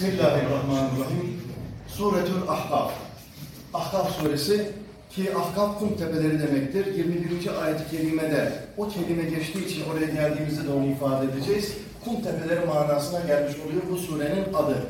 Bismillahirrahmanirrahim. Suretül Ahkaf. Ahkaf suresi ki Ahkaf kum tepeleri demektir. 21. ayet-i kerimede o kelime geçtiği için oraya geldiğimizde de onu ifade edeceğiz. Kum tepeleri manasına gelmiş oluyor bu surenin adı.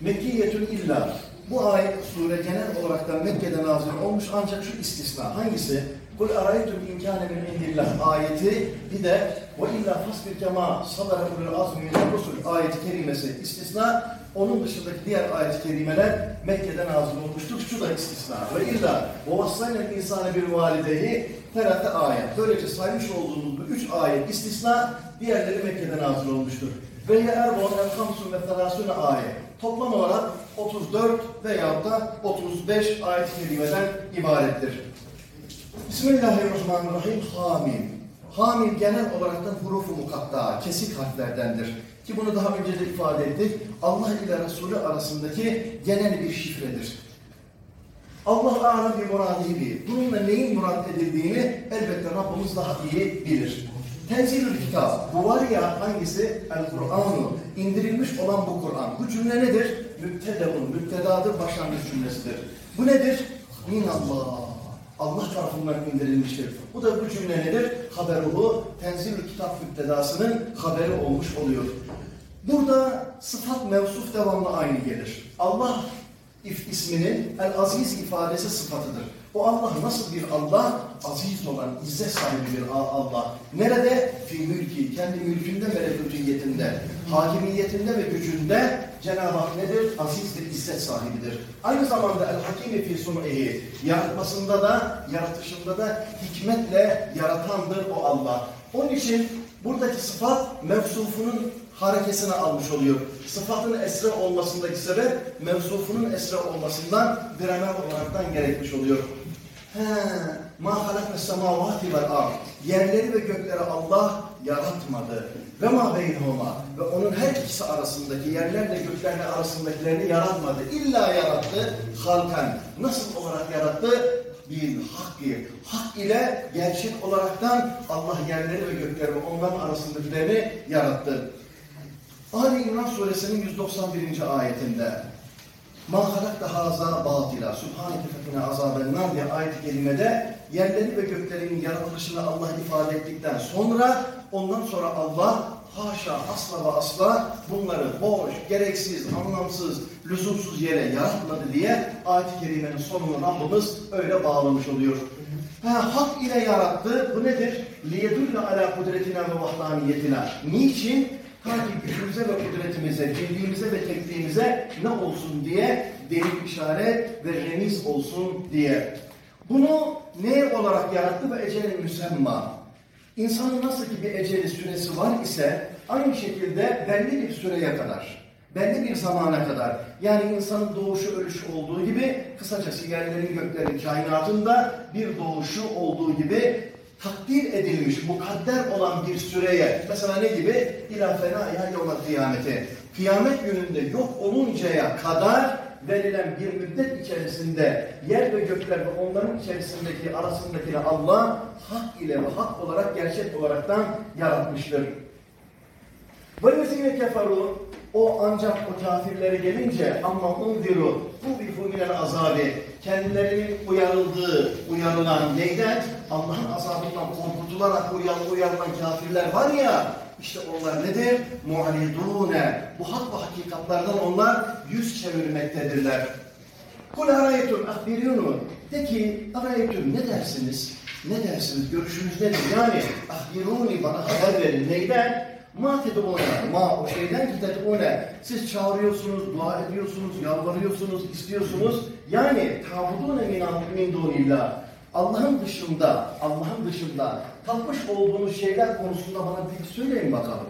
Mekkiyetül illa. Bu ayet sure genel olarak da Mekke'de nazil olmuş ancak şu istisna. Hangisi? Kul araytum imkâne min indillah ayeti bir de ve illa fasbir kema sadara ulul azmi minel rusul ayeti kerimesi istisna. Onun dışındaki diğer ayet-i kerimeler Mekke'de nazil olmuştur. Şu da istisna. Ve illa vassayna insane bir valideyi terate ayet. Böylece saymış olduğumuz bu üç ayet istisna diğerleri Mekke'de nazil olmuştur. Ve erbon el hamsun ve telasune ayet. Toplam olarak 34 veyahut da 35 ayet-i kerimeden ibarettir. Bismillahirrahmanirrahim. Hamim. Hamim genel olarak da hurufu mukatta, kesik harflerdendir. Ki bunu daha önce de ifade ettik. Allah ile Resulü arasındaki genel bir şifredir. Allah alem bir muradihi. Bununla neyin murad edildiğini elbette Rabbimiz daha iyi bilir. Tenzilül kitap. Bu var ya hangisi? El Kur'an'ı. indirilmiş olan bu Kur'an. Bu cümle nedir? Mübtedevun. Mübtedadır, başlangıç cümlesidir. Bu nedir? Minallah. Allah tarafından indirilmiştir. Bu da bu cümle nedir? Haberuhu, tenzilül kitap müptedasının haberi olmuş oluyor. Burada sıfat mevsuf devamlı aynı gelir. Allah isminin el aziz ifadesi sıfatıdır. O Allah nasıl bir Allah? Aziz olan, izzet sahibi bir Allah. Nerede? Fi mülki, kendi mülkünde ve mevcudiyetinde, hakimiyetinde ve gücünde Cenab-ı Hak nedir? Azizdir, izzet sahibidir. Aynı zamanda el hakimi fi sun'ihi, yaratmasında da, yaratışında da hikmetle yaratandır o Allah. Onun için buradaki sıfat mevsufunun harekesini almış oluyor. Sıfatın esre olmasındaki sebep mevsufunun esre olmasından gramer olaraktan gerekmiş oluyor. He, ma halakne semavati vel ard. Yerleri ve gökleri Allah yaratmadı. Ve ma beynehuma. Ve onun her ikisi arasındaki yerlerle göklerle arasındakilerini yaratmadı. İlla yarattı halkan. Nasıl olarak yarattı? bil hakkı. Hak ile gerçek olaraktan Allah yerleri ve gökleri ve onların arasındakilerini yarattı. Ali İmran suresinin 191. ayetinde مَا خَلَقْتَ هَذَا بَاطِلًا سُبْحَانَكَ فَكِنَا عَذَابَ النَّارِ diye ayet-i kerimede yerleri ve göklerin yaratılışını Allah ifade ettikten sonra ondan sonra Allah haşa asla ve asla bunları boş, gereksiz, anlamsız, lüzumsuz yere yaratmadı diye ayet-i kerimenin sonunu Rabbimiz öyle bağlamış oluyor. Ha, hak ile yarattı. Bu nedir? لِيَدُلَّ عَلَى kudretina ve vahdaniyetina. Niçin? Ta ki gücümüze ve kudretimize, birliğimize ve tekliğimize ne olsun diye delil işaret ve remiz olsun diye. Bunu ne olarak yarattı ve ecel müsemma. İnsanın nasıl ki bir eceli süresi var ise aynı şekilde belli bir süreye kadar, belli bir zamana kadar yani insanın doğuşu ölüşü olduğu gibi kısacası yerlerin göklerin kainatında bir doğuşu olduğu gibi takdir edilmiş, mukadder olan bir süreye, mesela ne gibi? İlâ fenâ yevme kıyameti. Kıyamet gününde yok oluncaya kadar verilen bir müddet içerisinde yer ve gökler ve onların içerisindeki arasındaki Allah hak ile ve hak olarak gerçek olaraktan yaratmıştır. وَالَّذِينَ كَفَرُوا O ancak o kafirlere gelince ama unziru bu bir minel azabi kendilerinin uyarıldığı, uyarılan neyden? Allah'ın azabından korkutularak uyarılan, uyarılan kafirler var ya işte onlar nedir? Mu'alidune. Bu hak ve hakikatlardan onlar yüz çevirmektedirler. Kul arayetun ahbirunu. De ki arayetun ne dersiniz? Ne dersiniz? Görüşünüz nedir? Yani ahbiruni bana haber verin. Neyden? Ma ted'une, ma o şeyden ki ted'une. Siz çağırıyorsunuz, dua ediyorsunuz, yalvarıyorsunuz, istiyorsunuz. Yani tabudune min min dunillah. Allah'ın dışında, Allah'ın dışında tapmış olduğunuz şeyler konusunda bana bir söyleyin bakalım.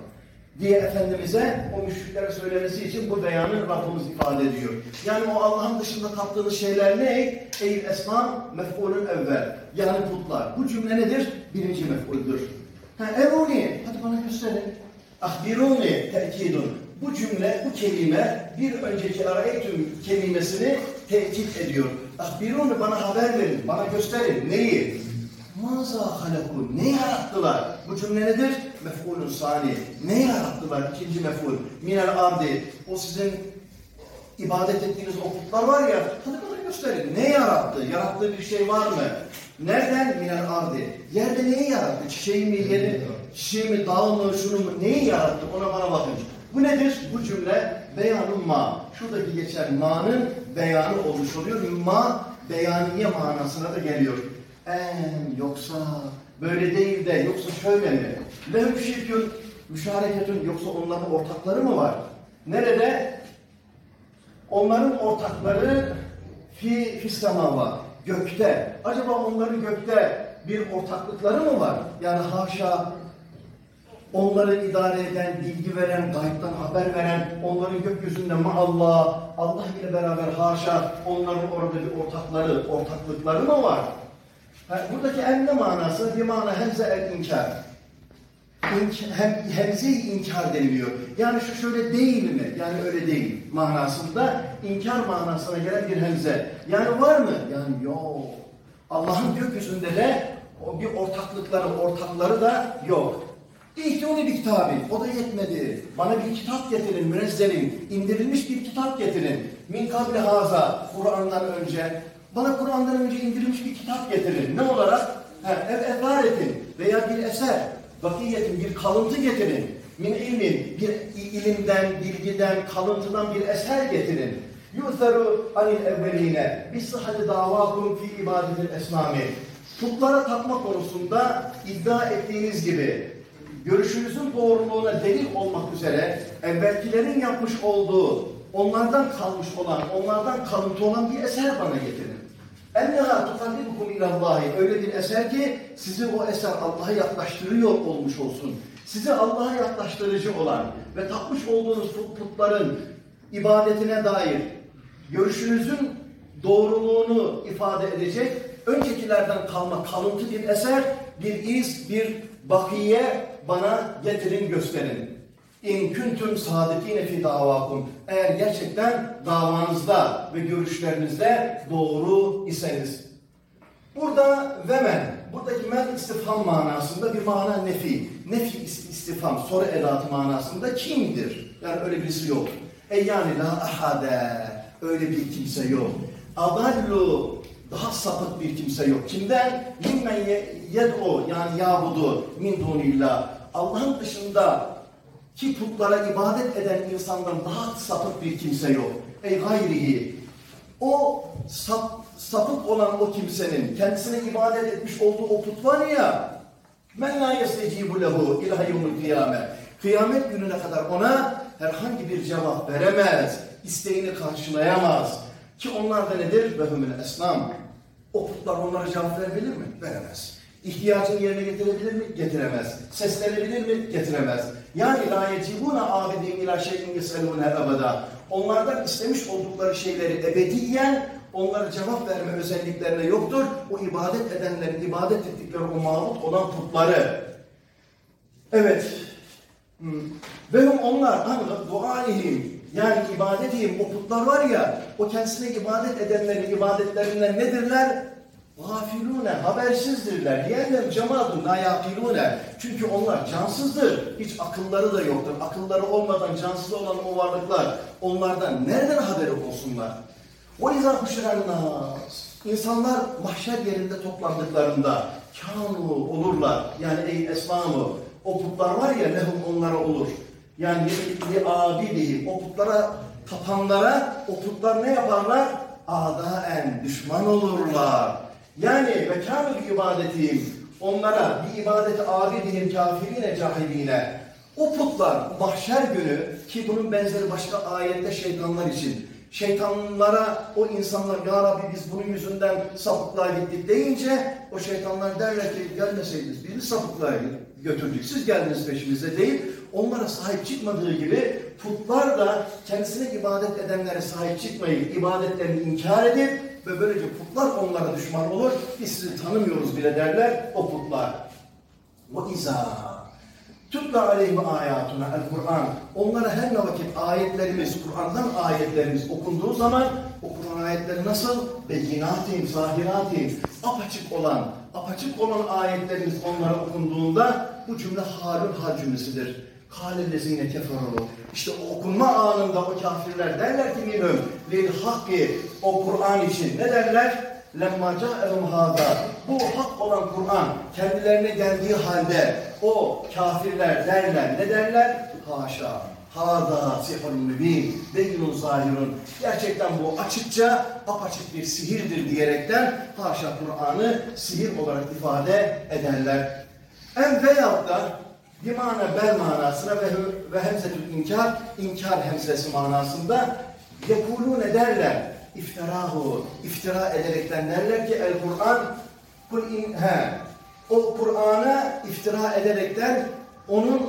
Diye Efendimiz'e o müşriklere söylemesi için bu beyanı Rabbimiz ifade ediyor. Yani o Allah'ın dışında taptığınız şeyler ne? Ey esma mef'ulün evvel. Yani putlar. Bu cümle nedir? Birinci mef'uldür. Ha, Eruni, hadi bana gösterin. Ahbiruni te'kidun. Bu cümle, bu kelime bir önceki arayetüm kelimesini tehdit ediyor. Ahbiruni bana haber verin, bana gösterin. Neyi? Maza halakun. Ne yarattılar? Bu cümle nedir? Mef'ulun sani. Ne yarattılar? İkinci mef'ul. Minel ardi. O sizin ibadet ettiğiniz o putlar var ya, hadi bana gösterin. Ne yarattı? Yarattığı bir şey var mı? Nereden minel ardi? Yerde neyi yarattı? Çiçeği mi, yeri, çiçeği mi, dağı mı, şunu mu? Neyi yarattı? Ona bana bakın. Bu nedir? Bu cümle beyanın ma. Şuradaki geçen ma'nın beyanı olmuş oluyor. Ma beyaniye manasına da geliyor. En yoksa böyle değil de yoksa şöyle mi? Lehum şirkün müşareketün yoksa onların ortakları mı var? Nerede? Onların ortakları fi fistamava gökte. Acaba onların gökte bir ortaklıkları mı var? Yani haşa onları idare eden, bilgi veren, gaybtan haber veren, onların gökyüzünde Allah, Allah ile beraber haşa onların orada bir ortakları, ortaklıkları mı var? Ha, buradaki en ne manası? Bir mana hemze el inkar. Hem, hemze-i inkar deniliyor. Yani şu şöyle değil mi? Yani öyle değil manasında inkar manasına gelen bir hemze. Yani var mı? Yani yok. Allah'ın gökyüzünde de o bir ortaklıkları, ortakları da yok. İhtiyoni bir kitabı. O da yetmedi. Bana bir kitap getirin, münezzelin. indirilmiş bir kitap getirin. Min kabli haza, Kur'an'dan önce. Bana Kur'an'dan önce indirilmiş bir kitap getirin. Ne olarak? Ev efaretin veya bir eser. Vakiyetin bir kalıntı getirin. Min ilmin, bir ilimden, bilgiden, kalıntıdan bir eser getirin. Yu'theru anil evveline. Bis sıhhati davakum fi ibadetil esnami. Putlara tapma konusunda iddia ettiğiniz gibi görüşünüzün doğruluğuna delil olmak üzere evvelkilerin yapmış olduğu, onlardan kalmış olan, onlardan kalıntı olan bir eser bana getirin. Enneha tukarribukum ilallahi. Öyle bir eser ki sizi o eser Allah'a yaklaştırıyor olmuş olsun. Sizi Allah'a yaklaştırıcı olan ve tapmış olduğunuz putların ibadetine dair görüşünüzün doğruluğunu ifade edecek öncekilerden kalma kalıntı bir eser, bir iz, bir bakiye bana getirin gösterin. İn küntüm sadikine fi davakum. Eğer gerçekten davanızda ve görüşlerinizde doğru iseniz. Burada ve men, buradaki men istifham manasında bir mana nefi. Nefi istifham, soru edatı manasında kimdir? Yani öyle birisi yok. E yani la ahade, öyle bir kimse yok. Adallu, daha sapık bir kimse yok. Kimden? Mimmen yed'u, yani yabudu, min dunillah. Allah'ın dışında ki putlara ibadet eden insandan daha sapık bir kimse yok. Ey gayrihi. O sap, sapık olan o kimsenin kendisine ibadet etmiş olduğu o put var ya men la yestecibu lehu ila yevmil kıyame. Kıyamet gününe kadar ona herhangi bir cevap veremez. isteğini karşılayamaz. Ki onlar da nedir? Vehumül esnam. O putlar onlara cevap verebilir mi? Veremez. İhtiyacını yerine getirebilir mi? Getiremez. Seslenebilir mi? Getiremez. Yani la yecibuna abidin ila şeyin yeselune ebeda. Onlardan istemiş oldukları şeyleri ebediyen onlara cevap verme özelliklerine yoktur. O ibadet edenlerin ibadet ettikleri o mağlut olan putları. Evet. Hmm. Ve hum onlar anla dualihim yani ibadetihim o putlar var ya o kendisine ibadet edenlerin ibadetlerinden nedirler? Gafilune, habersizdirler. Diğerler cemadun, layakilune. Çünkü onlar cansızdır. Hiç akılları da yoktur. Akılları olmadan cansız olan o varlıklar onlardan nereden haberi olsunlar? O izah nas. İnsanlar mahşer yerinde toplandıklarında kanu olurlar. Yani ey esmamı. O putlar var ya lehum onlara olur. Yani li abidihim. O putlara tapanlara o putlar ne yaparlar? Adaen düşman olurlar. Yani ve kâmül ibadetihim onlara bir ibadeti abidihim kafirine cahiliyle o putlar mahşer günü ki bunun benzeri başka ayette şeytanlar için şeytanlara o insanlar ya Rabbi biz bunun yüzünden sapıklığa gittik deyince o şeytanlar derler ki gelmeseydiniz bizi sapıklığa götürdük. Siz geldiniz peşimize değil. Onlara sahip çıkmadığı gibi putlar da kendisine ibadet edenlere sahip çıkmayıp ibadetlerini inkar edip ve böylece putlar onlara düşman olur. Biz sizi tanımıyoruz bile derler o putlar. Ve izâ Tutla aleyhim ayatuna el Kur'an. Onlara her ne vakit ayetlerimiz, Kur'an'dan ayetlerimiz okunduğu zaman o Kur'an ayetleri nasıl? Beyinatim, zahiratim, apaçık olan, apaçık olan ayetlerimiz onlara okunduğunda bu cümle halül hal cümlesidir. Kâlellezîne keferû. İşte o okunma anında o kafirler derler ki minhum lil hakki o Kur'an için ne derler? Lemma ca'ehum hâzâ. Bu hak olan Kur'an kendilerine geldiği halde o kafirler derler. Ne derler? Haşa. Hâzâ sihrun mübîn. Beynun zahirun. Gerçekten bu açıkça apaçık bir sihirdir diyerekten haşa Kur'an'ı sihir olarak ifade ederler. En veyahut da bir mana bel manasına ve, ve hemzetül inkar, inkar hemzesi manasında yekulune derler. İftirahu, iftira ederekten derler ki el Kur'an kul in, he, o Kur'an'a iftira ederekten onun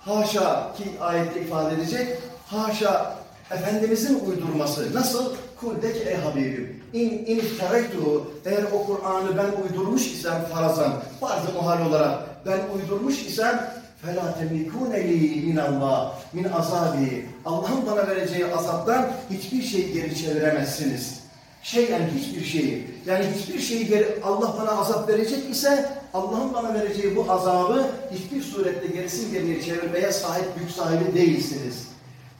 haşa ki ayette ifade edecek haşa Efendimizin uydurması nasıl? Kul de ki ey Habibim in, in iftaraytuhu eğer o Kur'an'ı ben uydurmuş isem farazan bazı muhal olarak ben uydurmuş isem فَلَا تَمْلِكُونَ لِي مِنَ اللّٰهِ min azabi Allah'ın bana vereceği azaptan hiçbir şey geri çeviremezsiniz. Şeyen hiçbir şeyi. Yani hiçbir şeyi geri, Allah bana azap verecek ise Allah'ın bana vereceği bu azabı hiçbir surette gerisin geriye çevirmeye sahip güç sahibi değilsiniz.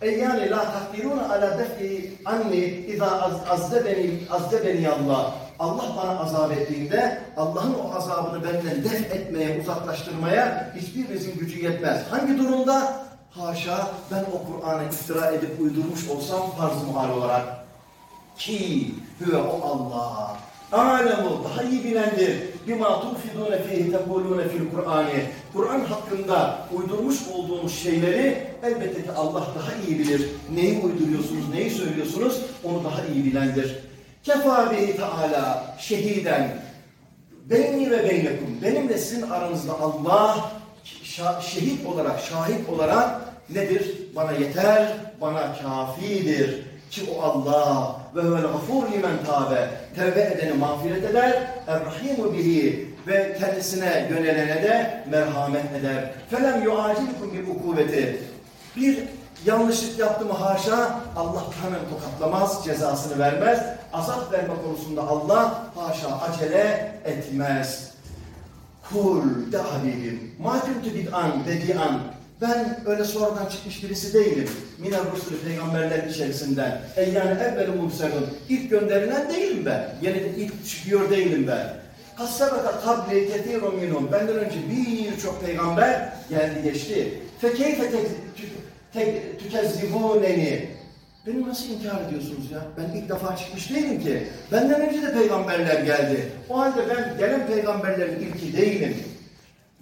E yani la takdiruna ala defi anni iza az, azdebeni azdebeni Allah. Allah bana azap ettiğinde Allah'ın o azabını benden def etmeye, uzaklaştırmaya hiçbirinizin gücü yetmez. Hangi durumda? Haşa ben o Kur'an'ı iftira edip uydurmuş olsam farz-ı muhal olarak. Ki hüve o Allah. Alemu daha iyi bilendir. Bima tufidune fihi tekulune fil Kur'ani. Kur'an hakkında uydurmuş olduğumuz şeyleri elbette ki Allah daha iyi bilir. Neyi uyduruyorsunuz, neyi söylüyorsunuz onu daha iyi bilendir. Kefa bihi Teala şehiden beyni ve beynekum benimle sizin aranızda Allah şehit olarak, şahit olarak nedir? Bana yeter, bana kafidir. Ki o Allah ve huvel gafur limen tabe. Tevbe edeni mağfiret eder. Errahimu bihi ve kendisine yönelene de merhamet eder. Felem yuacilkum bir ukuveti. Bir yanlışlık yaptı mı haşa Allah hemen tokatlamaz, cezasını vermez. Azap verme konusunda Allah haşa acele etmez. Kul de Habibim. Ma kuntu bid'an bedi'an. Ben öyle sonradan çıkmış birisi değilim. Minel Rusul peygamberler içerisinden. E yani evveli murselun. İlk gönderilen değilim ben. Yeni de ilk çıkıyor değilim ben. Kassabaka kabli ketirun minhum. Benden önce birçok peygamber geldi geçti. Fekeyfe tükezzibuneni. Beni nasıl inkar ediyorsunuz ya? Ben ilk defa çıkmış değilim ki. Benden önce de peygamberler geldi. O halde ben gelen peygamberlerin ilki değilim.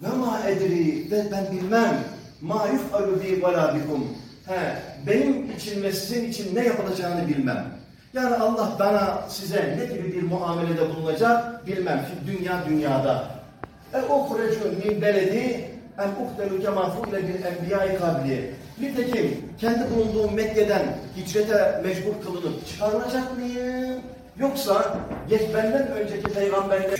Ve ma edri ve ben bilmem. Ma yuf'alu bi vela bikum. He, benim için ve sizin için ne yapılacağını bilmem. Yani Allah bana size ne gibi bir muamelede bulunacak bilmem. Dünya dünyada. E uhrecun min beledi en uhtelu kema fuile bil enbiyai kabli. Nitekim kendi bulunduğum Mekke'den hicrete mecbur kılınıp çıkarılacak mıyım? Yoksa geç benden önceki peygamberler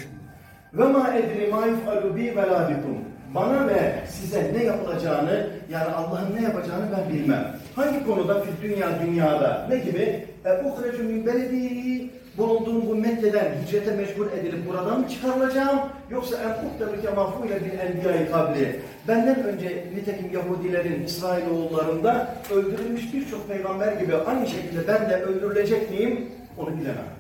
ve ma edri ma yuf'alu bi ve. Bana ve size ne yapılacağını yani Allah'ın ne yapacağını ben bilmem. Hangi konuda dünya dünyada ne gibi? E uhrecu min beledi bulunduğum bu Mekke'den hicrete mecbur edilip buradan mı çıkarılacağım? Yoksa en muhtemel kemafuyla bir enbiyayı kabli. Benden önce nitekim Yahudilerin, İsrailoğullarında öldürülmüş birçok peygamber gibi aynı şekilde ben de öldürülecek miyim? Onu bilemem.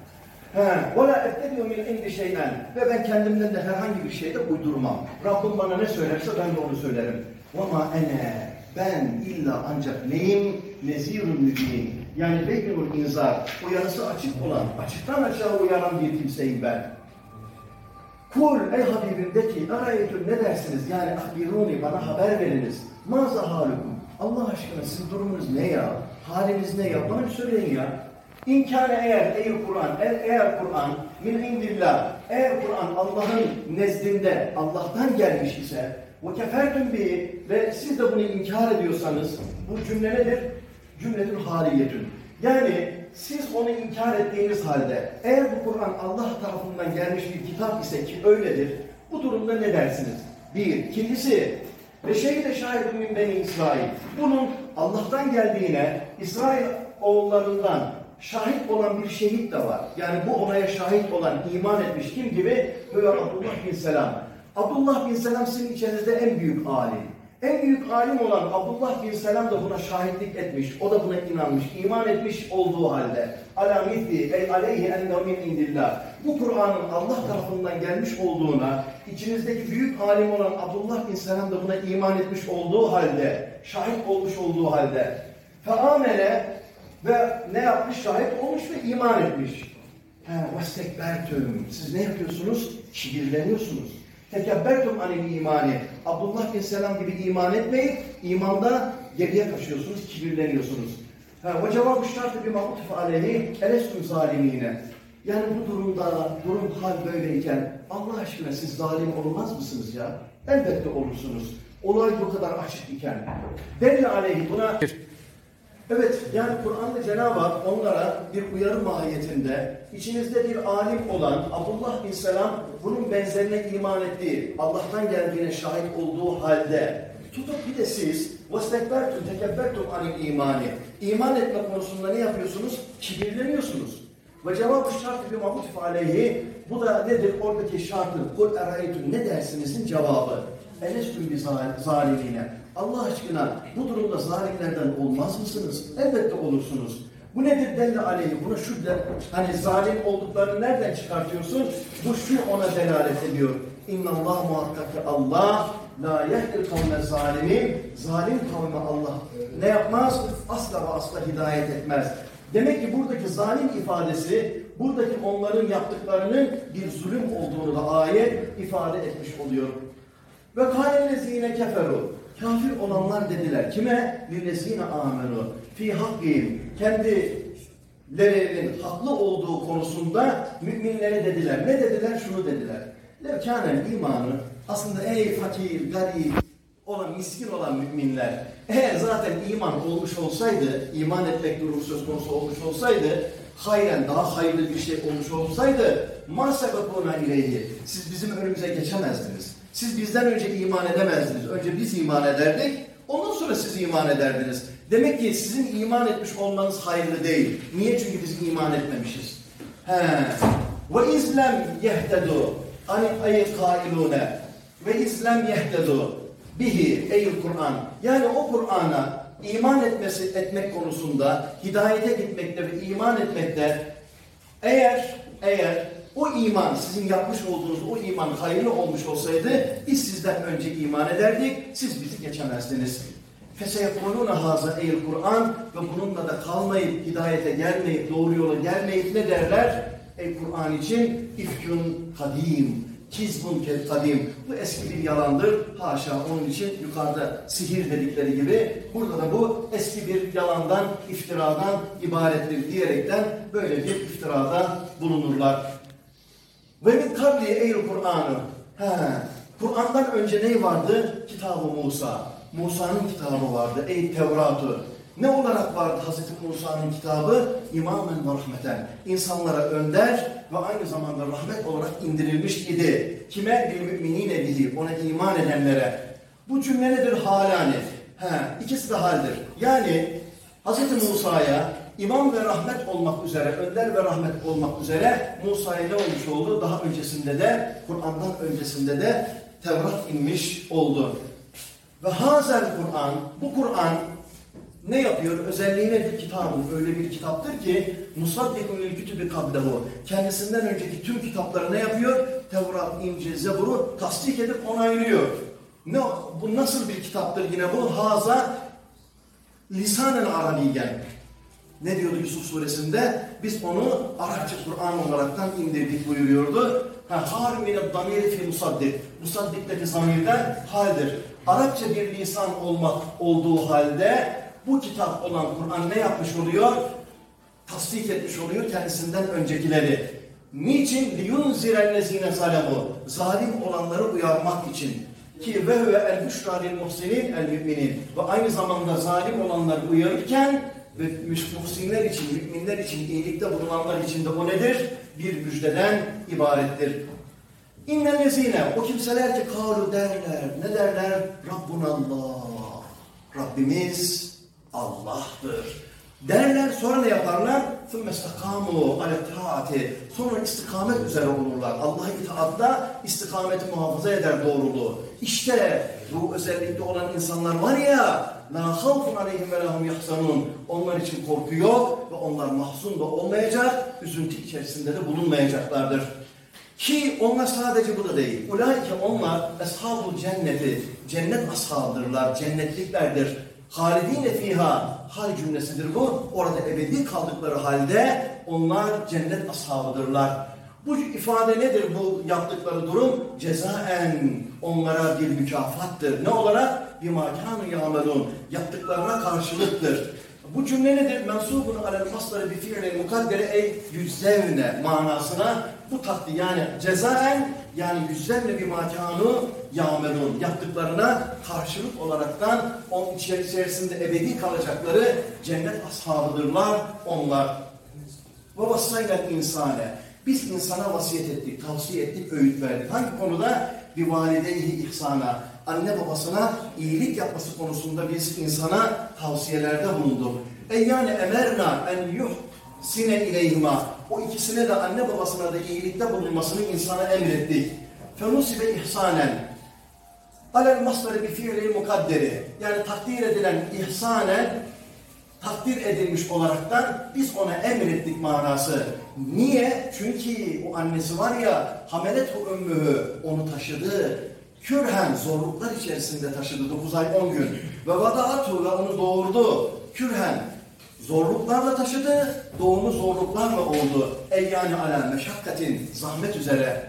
He, وَلَا اَتَّبِيُ مِنْ اِنْدِ شَيْئًا Ve ben kendimden de herhangi bir şeyde uydurmam. Rabbim bana ne söylerse ben de onu söylerim. وَمَا اَنَا Ben illa ancak neyim? Nezirun mübin. Yani beynul inzar, uyanısı açık olan, açıktan açığa uyanan bir kimseyim ben. Kul ey Habibim de ki arayetun ne dersiniz? Yani ahbiruni bana haber veriniz. Maza halukum. Allah aşkına sizin durumunuz ne ya? Haliniz ne ya? Bana bir söyleyin ya. İmkanı eğer ey Kur'an, eğer, eğer Kur'an min indillah, eğer Kur'an Allah'ın nezdinde Allah'tan gelmiş ise ve kefertüm bi ve siz de bunu inkar ediyorsanız bu cümle nedir? Cümletün haliyetün. Yani siz onu inkar ettiğiniz halde eğer bu Kur'an Allah tarafından gelmiş bir kitap ise ki öyledir bu durumda ne dersiniz? Bir. İkincisi ve şehide şahidun min beni İsrail. Bunun Allah'tan geldiğine İsrail oğullarından şahit olan bir şehit de var. Yani bu olaya şahit olan, iman etmiş kim gibi? Böyle Abdullah bin Selam. Abdullah bin Selam sizin içinizde en büyük alim. En büyük alim olan Abdullah bin Selam da buna şahitlik etmiş. O da buna inanmış, iman etmiş olduğu halde. Ala mithli ey aleyhi ennehu indillah. Bu Kur'an'ın Allah tarafından gelmiş olduğuna, içinizdeki büyük alim olan Abdullah bin Selam da buna iman etmiş olduğu halde, şahit olmuş olduğu halde. Feamele ve ne yapmış? Şahit olmuş ve iman etmiş. He, vestekbertüm. Siz ne yapıyorsunuz? Kibirleniyorsunuz. Tekebbertum anil imani. Abdullah bin Selam gibi iman etmeyip imanda geriye kaçıyorsunuz, kibirleniyorsunuz. Ha, ve cevabı şartı bir ma'utif aleyhi elestüm zalimine. Yani bu durumda, durum hal böyleyken Allah aşkına siz zalim olmaz mısınız ya? Elbette olursunuz. Olay bu kadar açık iken. Delil aleyhi buna Evet, yani Kur'an'da Cenab-ı Hak onlara bir uyarı mahiyetinde içinizde bir alim olan Abdullah bin Selam bunun benzerine iman ettiği, Allah'tan geldiğine şahit olduğu halde tutup bir de siz وَاسْتَكْبَرْتُمْ تَكَبَّرْتُمْ عَنِ imani iman etme konusunda ne yapıyorsunuz? Kibirleniyorsunuz. Ve cevabı şartı bir mabutif aleyhi bu da nedir? Oradaki şartı kul erayetun ne dersinizin cevabı. Elestüm bir zalimine. Allah aşkına bu durumda zalimlerden olmaz mısınız? Elbette olursunuz. Bu nedir delle aleyhi? Buna şu de, hani zalim olduklarını nereden çıkartıyorsun? Bu şu ona delalet ediyor. İnna Allah muhakkak ki Allah la yehdil kavme zalimin. Zalim kavme Allah ne yapmaz? Asla ve asla hidayet etmez. Demek ki buradaki zalim ifadesi, buradaki onların yaptıklarının bir zulüm olduğunu da ayet ifade etmiş oluyor. Ve kâlellezîne keferu. Kafir olanlar dediler. Kime? Lillezîne âmenû. Fî hakkîm. Kendilerinin haklı olduğu konusunda müminlere dediler. Ne dediler? Şunu dediler. Levkânen imanı aslında ey fakir, garip olan, miskin olan müminler eğer zaten iman olmuş olsaydı, iman etmek durumu söz konusu olmuş olsaydı hayren daha hayırlı bir şey olmuş olsaydı ma sebebuna ileyhi siz bizim önümüze geçemezdiniz. Siz bizden önce iman edemezdiniz. Önce biz iman ederdik, ondan sonra siz iman ederdiniz. Demek ki sizin iman etmiş olmanız hayırlı değil. Niye? Çünkü biz iman etmemişiz. He. Ve izlem yehtedu ani ayı kailune ve izlem yehtedu bihi ey Kur'an. Yani o Kur'an'a iman etmesi etmek konusunda hidayete gitmekte ve iman etmekte eğer eğer o iman sizin yapmış olduğunuz o iman hayırlı olmuş olsaydı biz sizden önce iman ederdik siz bizi geçemezdiniz. فَسَيَقُولُونَ هَذَا ey Kur'an ve bununla da kalmayıp hidayete gelmeyip doğru yola gelmeyip ne derler? Ey Kur'an için ifkün kadim Kizbun kadim. Bu eski bir yalandır. Haşa onun için yukarıda sihir dedikleri gibi burada da bu eski bir yalandan, iftiradan ibarettir diyerekten böyle bir iftirada bulunurlar. Ve min kabli ey Kur'an'ı. Kur'an'dan önce ne vardı? Kitabı Musa. Musa'nın kitabı vardı. Ey Tevrat'ı. Ne olarak vardı Hazreti Musa'nın kitabı? İmamen ve rahmeten. İnsanlara önder ve aynı zamanda rahmet olarak indirilmiş idi. Kime? Bir müminine bihi. Ona iman edenlere. Bu cümle nedir? Halani. He, ikisi de haldir. Yani Hazreti Musa'ya imam ve rahmet olmak üzere, önder ve rahmet olmak üzere Musa'ya ne olmuş oldu? Daha öncesinde de, Kur'an'dan öncesinde de Tevrat inmiş oldu. Ve hazel Kur'an, bu Kur'an ne yapıyor? Özelliği nedir kitabın? Öyle bir kitaptır ki musaddikun lil kütübi kablehu. Kendisinden önceki tüm kitapları ne yapıyor? Tevrat, İncil, Zebur'u tasdik edip onaylıyor. Ne, bu nasıl bir kitaptır yine bu? Haza lisanen arabiyen. Ne diyordu Yusuf suresinde? Biz onu Arapça Kur'an olaraktan indirdik buyuruyordu. Har mine damiri fi musaddik. Musaddikteki zamirden haldir. Arapça bir lisan olmak olduğu halde bu kitap olan Kur'an ne yapmış oluyor? Tasdik etmiş oluyor kendisinden öncekileri. Niçin? لِيُنْزِرَ الَّذ۪ينَ ظَلَمُوا Zalim olanları uyarmak için. Ki ve huve el büşra lil muhsinin el müminin. Ve aynı zamanda zalim olanları uyarırken ve muhsinler için, müminler için, iyilikte bulunanlar için de o nedir? Bir müjdeden ibarettir. İnnellezine, o kimseler ki kalu derler, ne derler? Rabbunallah. Rabbimiz Allah'tır. Derler sonra ne yaparlar? ثُمَّ اسْتَقَامُوا عَلَى الطَّاعَةِ Sonra istikamet üzere olurlar. Allah'a itaatta istikameti muhafaza eder doğruluğu. İşte bu özellikle olan insanlar var ya لَا خَوْفٌ عَلَيْهِمْ وَلَهُمْ يَحْزَنُونَ Onlar için korku yok ve onlar mahzun da olmayacak, üzüntü içerisinde de bulunmayacaklardır. Ki onlar sadece bu da değil. Ulaike onlar eshabul cenneti, cennet ashabıdırlar, cennetliklerdir. Halidine fiha, hal cümlesidir bu. Orada ebedi kaldıkları halde onlar cennet ashabıdırlar. Bu ifade nedir bu yaptıkları durum? Cezaen onlara bir mükafattır. Ne olarak? Bir makanu yamelun. Yaptıklarına karşılıktır. Bu cümle nedir? Mensubun alel masları bir fiilin mukaddere ey yüzzevne manasına bu takdi yani cezaen yani yüzzevne bir makanu yamelun yaptıklarına karşılık olaraktan onun içerisinde ebedi kalacakları cennet ashabıdırlar onlar. Ve vassayla insane. Biz insana vasiyet ettik, tavsiye ettik, öğüt verdik. Hangi konuda? Bir valideyhi ihsana. Anne babasına iyilik yapması konusunda biz insana tavsiyelerde bulunduk. E yani emerna en yuh sine ileyhima. O ikisine de anne babasına da iyilikte bulunmasını insana emrettik. Fenusibe ihsanen. Alel masları bir fiili. Yani takdir edilen ihsanen takdir edilmiş olaraktan biz ona emrettik manası. Niye? Çünkü o annesi var ya hamelet o ümmühü onu taşıdı. Kürhen zorluklar içerisinde taşıdı 9 ay 10 gün. Ve vadaatu ve onu doğurdu. Kürhen zorluklarla taşıdı. Doğumu zorluklarla oldu. Ey yani ala meşakkatin zahmet üzere.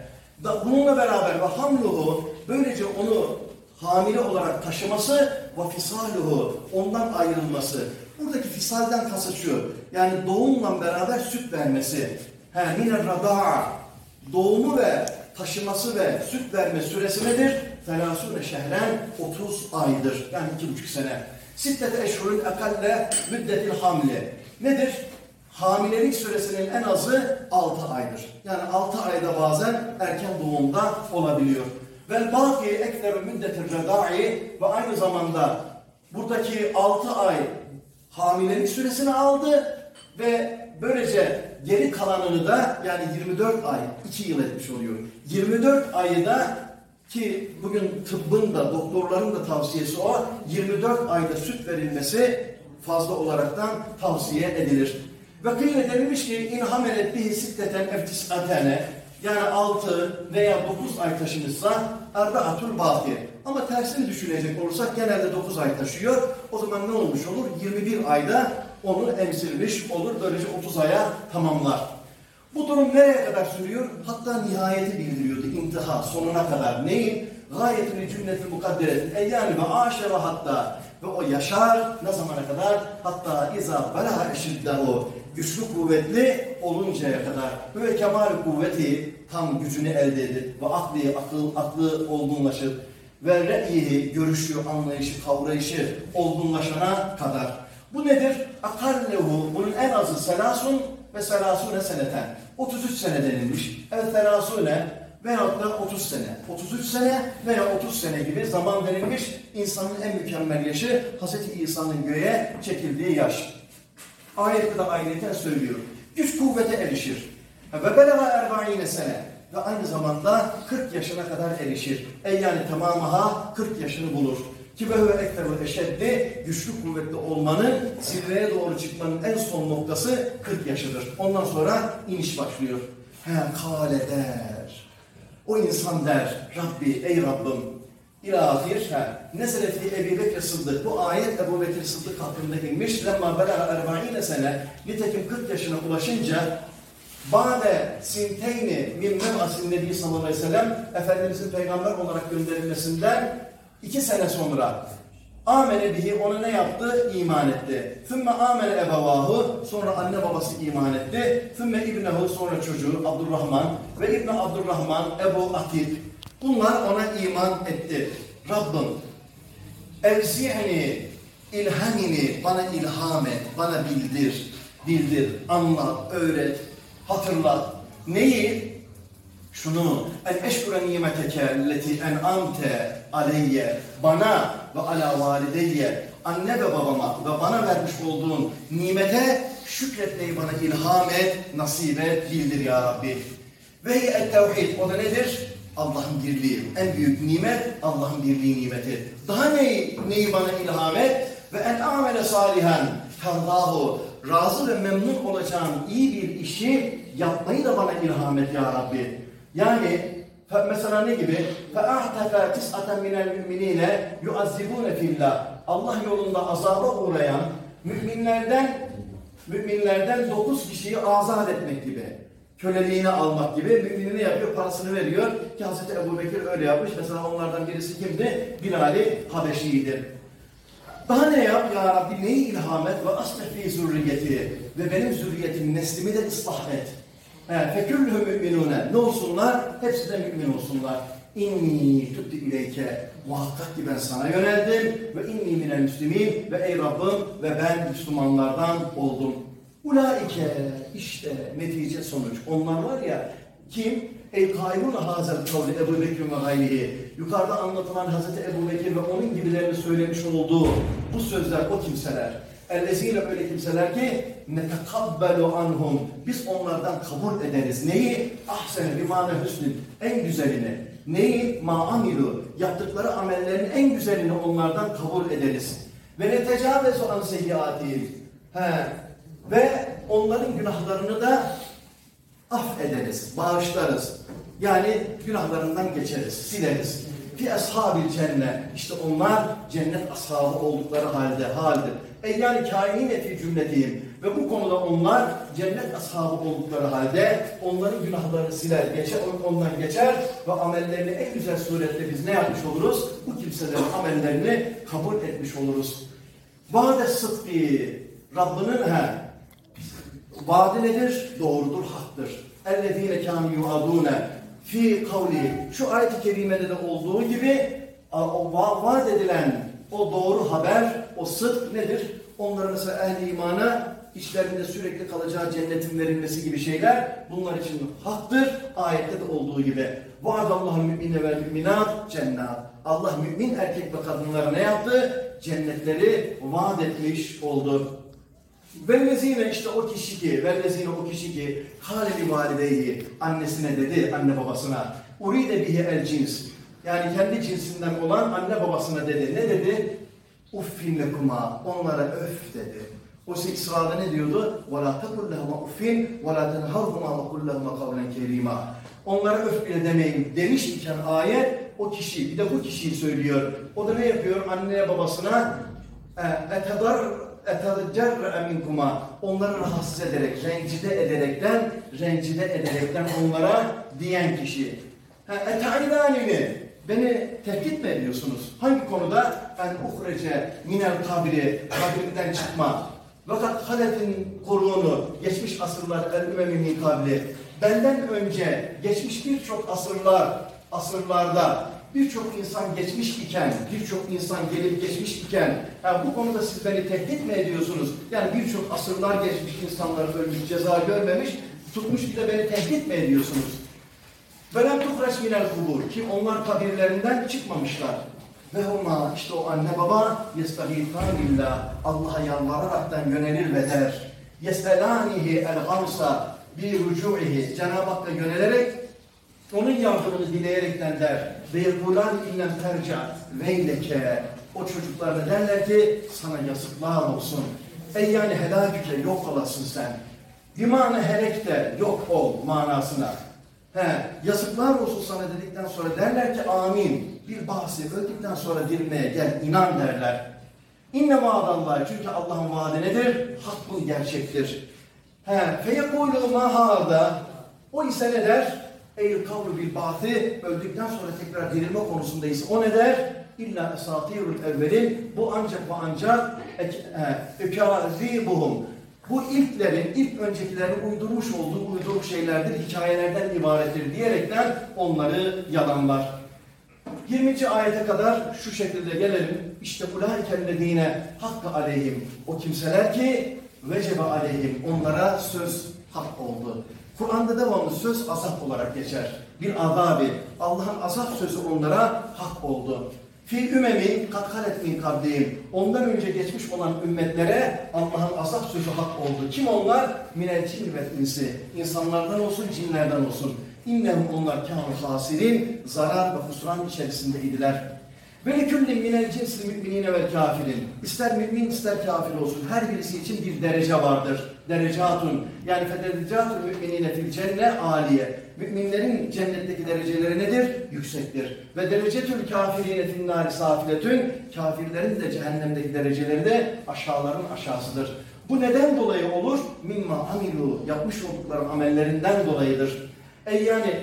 Da bununla beraber ve hamluhu böylece onu hamile olarak taşıması ve fisaluhu ondan ayrılması. Buradaki fisalden kasıt şu. Yani doğumla beraber süt vermesi. He, mine rada'a. Doğumu ve taşıması ve süt verme süresi nedir? Felasune şehren 30 aydır. Yani iki buçuk sene. Sittete eşhurun ekalle müddetil hamli. Nedir? Hamilelik süresinin en azı 6 aydır. Yani 6 ayda bazen erken doğumda olabiliyor. Vel baki ekleru müddetir redai ve aynı zamanda buradaki 6 ay hamilelik süresini aldı ve böylece geri kalanını da yani 24 ay 2 yıl etmiş oluyor. 24 ayı da ki bugün tıbbın da doktorların da tavsiyesi o 24 ayda süt verilmesi fazla olaraktan tavsiye edilir. Ve kıymet denilmiş ki in hamelet bihi sitteten eftisatene yani 6 veya 9 ay taşımışsa arbaatul baki. Ama tersini düşünecek olursak genelde 9 ay taşıyor. O zaman ne olmuş olur? 21 ayda onu emzirmiş olur. Böylece 30 aya tamamlar. Bu durum nereye kadar sürüyor? Hatta nihayeti bildiriyordu. İntiha sonuna kadar. Neyin? Gayetini cümleti mukadderetin. E yani ve aşere hatta. Ve o yaşar ne zamana kadar? Hatta iza belaha eşiddehu. Güçlü kuvvetli oluncaya kadar. Ve kemal kuvveti tam gücünü elde edip ve akli, akıl, aklı olgunlaşır. Ve re'yihi, görüşü, anlayışı, kavrayışı olgunlaşana kadar. Bu nedir? Akarlehu, bunun en azı selasun ve selasune seneten. 33 sene denilmiş. Evet selasune veyahut da 30 sene. 33 sene veya 30 sene gibi zaman verilmiş. İnsanın en mükemmel yaşı Hz. İsa'nın göğe çekildiği yaş. Ayette de ayrıca söylüyor. Güç kuvvete erişir. Ve belega erba'ine sene. Ve aynı zamanda 40 yaşına kadar erişir. E yani tamamaha 40 yaşını bulur. Ki ve huve ekteru eşeddi, güçlü kuvvetli olmanın, zirveye doğru çıkmanın en son noktası 40 yaşıdır. Ondan sonra iniş başlıyor. He kâle der. O insan der, Rabbi, ey Rabbim, İlahir, nezele fi Ebu Bekir Sıddık. Bu ayet Ebu Bekir Sıddık hakkında inmiş. Lemma belaga erba'ine sene, nitekim 40 yaşına ulaşınca Bade sinteyni min meb'asin nebi sallallahu aleyhi ve sellem Efendimizin peygamber olarak gönderilmesinden iki sene sonra amene bihi ona ne yaptı? İman etti. Thümme amene ebavahu sonra anne babası iman etti. Thümme ibnehu sonra çocuğu Abdurrahman ve İbni Abdurrahman Ebu Atik. Bunlar ona iman etti. Rabbim evzi'ni ilhamini bana ilham et, bana bildir, bildir, anlat, öğret, hatırlat. Neyi? Şunu, en eşkure nimeteke leti en'amte aleyye, bana ve ala valideyye, anne ve babama ve bana vermiş olduğun nimete şükretmeyi bana ilham et, nasip et, bildir ya Rabbi. Ve et tevhid, o da nedir? Allah'ın birliği. En büyük nimet Allah'ın birliği nimeti. Daha neyi, neyi bana ilham et? Ve en amele salihan terdahu. Razı ve memnun olacağın iyi bir işi yapmayı da bana ilham et ya Rabbi. Yani mesela ne gibi? فَاَعْتَكَ تِسْعَةً مِنَ الْمُؤْمِنِينَ يُعَذِّبُونَ فِي اللّٰهِ Allah yolunda azaba uğrayan müminlerden müminlerden dokuz kişiyi azat etmek gibi. Köleliğine almak gibi. Müminini yapıyor, parasını veriyor. Ki Hazreti Ebu Bekir öyle yapmış. Mesela onlardan birisi kimdi? Bilal-i Habeşi'ydi. Daha ne yap ya Rabbi neyi ilham et ve aslih fi zürriyeti ve benim zürriyetim neslimi de ıslah et. Feküllü müminune ne olsunlar? Hepsi de mümin olsunlar. İnni tuttu ileyke muhakkak ki ben sana yöneldim ve inni minel müslimin ve ey Rabbim ve ben Müslümanlardan oldum. Ulaike işte netice sonuç. Onlar var ya kim? Ey kayrun hazel kavli Ebu Bekir ve gayrihi. Yukarıda anlatılan Hazreti Ebu Bekir ve onun gibilerini söylemiş olduğu bu sözler o kimseler. Ellezine öyle kimseler ki netekabbalu anhum. Biz onlardan kabul ederiz. Neyi? Ahsene bimane hüsnün. En güzelini. Neyi? Ma amilu. Yaptıkları amellerin en güzelini onlardan kabul ederiz. Ve netecavezu an seyyiatihim. He. Ve onların günahlarını da affederiz, bağışlarız. Yani günahlarından geçeriz, sileriz. Fi ashabil cennet. İşte onlar cennet ashabı oldukları halde haldir. E yani kainin fi cümletiyim. Ve bu konuda onlar cennet ashabı oldukları halde onların günahlarını siler, geçer, ondan geçer ve amellerini en güzel surette biz ne yapmış oluruz? Bu kimselerin amellerini kabul etmiş oluruz. Vade sıdkı Rabbinin he, Vaadi nedir? Doğrudur, haktır. اَلَّذ۪ينَ كَانُوا يُعَدُونَ fi kavli şu ayet-i kerimede de olduğu gibi a- o va- vaat edilen o doğru haber, o sıdk nedir? Onlara mesela ehli imana içlerinde sürekli kalacağı cennetin verilmesi gibi şeyler bunlar için haktır. Ayette de olduğu gibi. Vaadallahu mümine ve müminat cennet. Allah mümin erkek ve kadınlara ne yaptı? Cennetleri vaat etmiş oldu. Vellezine işte o kişi ki, vellezine o kişi ki, haleli valideyhi, annesine dedi, anne babasına, uride bihi el cins, yani kendi cinsinden olan anne babasına dedi. Ne dedi? Uffin lekuma, onlara öf dedi. O İsra'da ne diyordu? وَلَا تَقُلْ لَهُمَا اُفِّنْ وَلَا تَنْهَرْهُمَا وَقُلْ لَهُمَا قَوْلًا كَرِيمًا Onlara öf bile demeyin demiş iken ayet, o kişi, bir de bu kişiyi söylüyor. O da ne yapıyor? Anneye babasına, etedar etedcerre minkuma onları rahatsız ederek, rencide ederekten, rencide ederekten onlara diyen kişi. Etailanini Beni tehdit mi ediyorsunuz? Hangi konuda? En uhrece minel kabri, kabirden çıkma. Fakat haletin koruğunu, geçmiş asırlar el ümemin kabli. Benden önce geçmiş birçok asırlar, asırlarda birçok insan geçmiş iken, birçok insan gelip geçmiş iken, ha, bu konuda siz beni tehdit mi ediyorsunuz? Yani birçok asırlar geçmiş insanlar ölmüş, ceza görmemiş, tutmuş bir de beni tehdit mi ediyorsunuz? Velem tuhreç minel kubur ki onlar kabirlerinden çıkmamışlar. Ve huma işte o anne baba yestahifan billah Allah'a yalvararaktan yönelir ve der. Yestelanihi el gamsa bi rücu'ihi Cenab-ı Hakk'a yönelerek onun yardımını dileyerekten der. Ve yekulan illem terca veyleke. O çocuklar da derler ki sana yazıklar olsun. Ey yani helaküke yok olasın sen. Dimane helek de yok ol manasına. He, yazıklar olsun sana dedikten sonra derler ki amin. Bir bahsi öldükten sonra dirilmeye gel inan derler. İnne vaadallah çünkü Allah'ın vaadi nedir? Hakkın gerçektir. He, feyekulu mahada o ise ne der? Ey kavlu bil ba'thi öldükten sonra tekrar dirilme konusunda ise o ne der? İlla esatirul evvelin bu ancak ve ancak ekâzibuhum bu ilklerin, ilk öncekilerin uydurmuş olduğu uyduruk şeylerdir, hikayelerden ibarettir diyerekten onları yalanlar. 20. ayete kadar şu şekilde gelelim. İşte ulaikellezine hakkı aleyhim. O kimseler ki vecebe aleyhim. Onlara söz hak oldu. Kur'an'da devamlı söz azap olarak geçer. Bir azabi. Allah'ın azap sözü onlara hak oldu. Fi ümemin katkalet min kablihim. Ondan önce geçmiş olan ümmetlere Allah'ın azap sözü hak oldu. Kim onlar? Minel cin ve insi. İnsanlardan olsun, cinlerden olsun. İnnehum onlar kâhu hasirin. Zarar ve husran içerisindeydiler. Ve leküllin minel cinsil müminine vel kafirin. İster mümin ister kafir olsun. Her birisi için bir derece vardır. Derecatun. Yani federecatun müminine fil cenne aliye. Müminlerin cennetteki dereceleri nedir? Yüksektir. Ve derecetül kafirine fil nari safiletün. Kafirlerin de cehennemdeki dereceleri de aşağıların aşağısıdır. Bu neden dolayı olur? Mimma amilu. Yapmış oldukları amellerinden dolayıdır. Ey yani